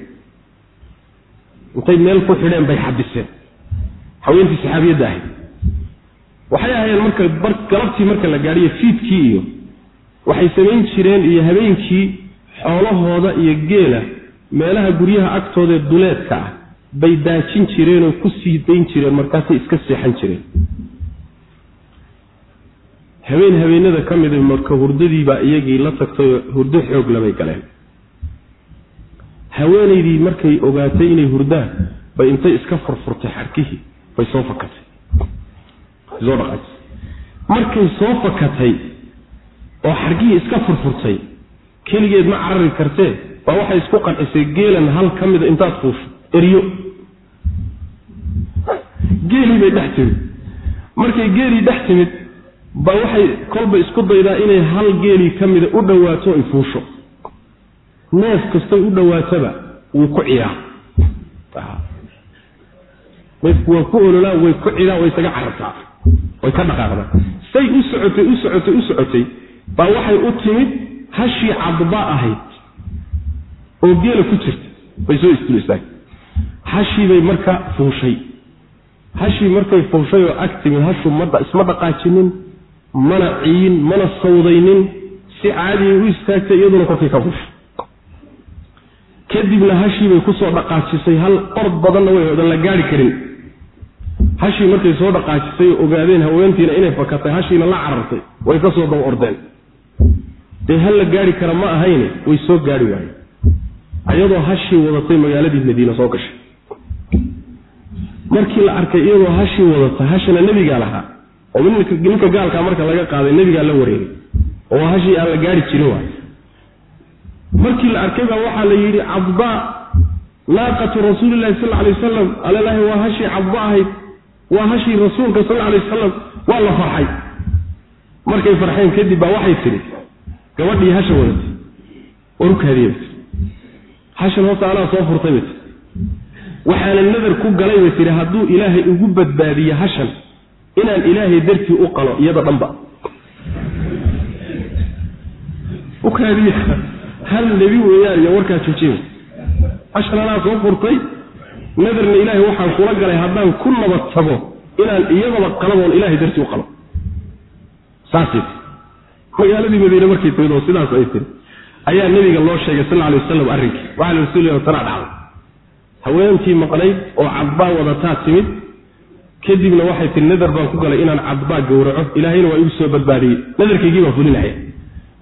Intay meel ku xidheen bay xabiseen haweentii saxaabiyadda ahayd waxay ahaayeen marka galabtii marka la gaadhiyo fiidkii iyo waxay samayn jireen iyo habeenkii xoolahooda iyo geela meelaha guryaha agtoodaee duleedka ah bay daajin jireenoo ku sii dayn jireen markaasay iska seexan jireen habeen habeenada ka mida marka hurdadiibaa iyagii la tagtayoo hurdo xoog labay galeen. Haweenaydii markay ogaatay inay hurdaan bay intay iska furfurtay xarkihii bay soo fakatay. Soo dhaqaajisay markay soo fakatay oo xarkihii iska furfurtay keligeed ma carari kartee baa waxay isku qancisay geelan hal ka mida intaad fuusho eryo geelii bay dhex timid. Markay geelii dhex timid ba waxay kolba isku daydaa inay hal geelii ka mida u dhowaato ay fuusho. Neef kastay u dhowaataba wuu ku ciyaa. Waa ku ololaan way ku cidaan way isaga carartaa way ka dhaqaaqdaa. Say u socotay u socotay u socotay baa waxay u timid hashii cadba ahayd oo geela ku jirta. Bay soo istul istaagtay hashii bay marka fuushay. Hashii markay fuushay oo ag timid hashu ma isma dhaqaajinin mana ciyin mana sawdaynin si caadiya u istaagtay iyaduna korkii ka fuushay kadibna hashii bay ku soo dhaqaajisay hal ord badanna way odan la gaari karin. Hashii markay soo dhaqaajisay oo ogaadeen haweentiina inay fakatay hashiina la carartay way ka soo daba ordeen. Dee hal la gaari kara ma ahayne way soo gaari waayeen. Ayadoo hashii wadatay magaaladii madiina soo gashay. Markii la arkay iyadoo hashii wadata hashana nebigaa lahaa oo ninka gaalkaa marka laga qaaday nebigaa la wareegay. Oo hashii aan la gaari jirin waay. Markii la arkay baa waxaa la yidhi cadba naaqatu rasuulilahi sal alay wasalam alalahi waa hashii cadba ahayd. Waa hashii rasuulka sal alay wasalam waa la farxay. Markay farxeen kadib baa waxay tidhi gabadhii hasha wadatay tii hashan horta anaa soo furtay bay tii waxaana nadar ku galay bay tihi hadduu ilaahay ugu badbaadiye hashan inaan ilaahay dartii u qalo iyada dhanba. Ukaadiya hal nebi weeyaan iyo warkaa joojiya anaa soo furtay. Nadarna ilaahay waxaan kula galay haddaan ku nabad tago inaan iyadaba qalaboon ilaahay dartii u qalo. Saasay tii magaaladii madiine markay timid oo sidaas ay tiri. Ayaa nebiga loo sheegay sal alay wasalam arrinkii. Waxaa la rasuul tanaa dhacday. Haweentii maqnayd oo cadbaa wadataa timid kadibna waxay tii nadar baan ku galay inaan cadbaa gowraco ilaahayna waa igu soo badbaadiyey. Nadarkaygii baan fulinaya.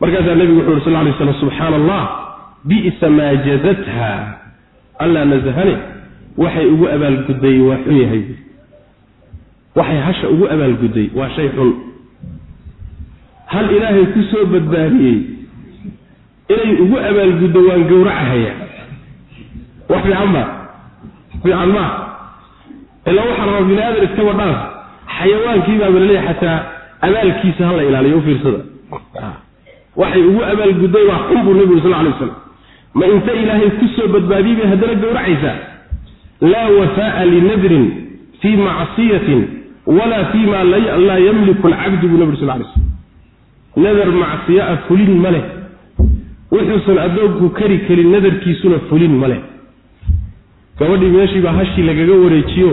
Markaasaa nebigu wuxu uri sal lay slam subxaana allah bi'sa maa jazatha allaa nasahane waxay ugu abaalgudday waa xun yahay. Waxay hasha ugu abaalgudday waa shay xun. Hal ilaahay ku soo badbaadiyey inay ugu abaalguddo waan gowracahaya wax fiican ma fiican maa ilaa waxaa rabaa bini aadan iskaba dhaaf xayawaankiibaaba laleeyahy xataa abaalkiisa hala ilaaliyo u fiirsada. Waxay ugu abaalgudday waa xun buu nebigu sal lay waslam ma inta ilaahay ku soo badbaadiyey bay haddana gowracaysaa? Laa wafaa'a linadrin fii macsiyatin walaa fii ma laa yamliku alcabdu buu nebigu sal lay slm nadar macsiyo a fulin ma leh. Wuxuusan addoonku kari karin nadarkiisuna fulin ma leh. Gabadhii meeshiibaa hashii lagaga wareejiyo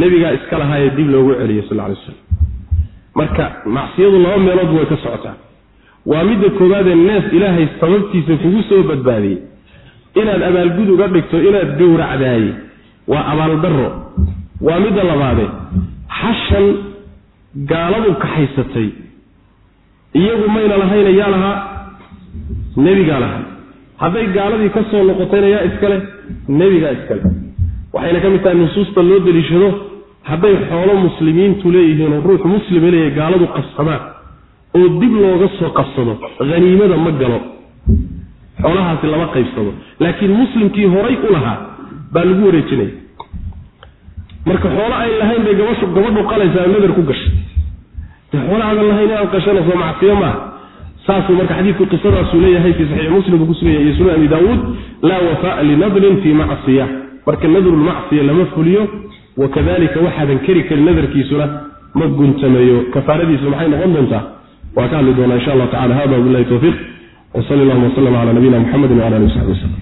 nebigaa iska lahaayee dib loogu celiyo sal lay slam marka macsiyadu laba meelood way ka socotaa. Waa midda koowaadee neef ilaahay sababtiisa kugu soo badbaadiyey. Inaad abaalgud uga dhigto inaad gowracdaayey waa abaaldaro waa midda labaadee xashan gaaladu kaxaysatay. Iyagu mayna lahayna yaa lahaa nebigaa lahaa. Hadday gaaladii ka soo noqotayna yaa iskale nebigaa iskale waxayna ka mid tahay nusuusta loo deliishado hadday xoolo muslimiintu leeyihiinoo ruux muslima leeyahay gaaladu qabsadaan oo dib looga soo qabsado haniimada ma galo. Xoolahaasi lama qaybsado. Laakiin muslimkii horay u lahaa baa lagu wareejinaya marka xoolo ay lahayn bay gabashu gabadhu qalaysaa nadar ku gashay. Xoolahaadan lahayn inaad qashana soo macsiyo maaha. Saasuu marka xadiidku qisadaasuu leeyahay fii saxiix muslim buu kusugan iyo sunan abi daawuud laa wafaa'a linadrin fii macsiya marka nadrulmacsiya lama fuliyo wakadalika waxaadan keri karin nadarkiisuna ma guntameeyo kafaaradiisu maxay noqon doontaa? Waa ka hadli doonaa insha allah tacala hada wabilahi towfiiq wsal allahuma wslm cala nabiyina muxamedi wala ali w saxbi waslm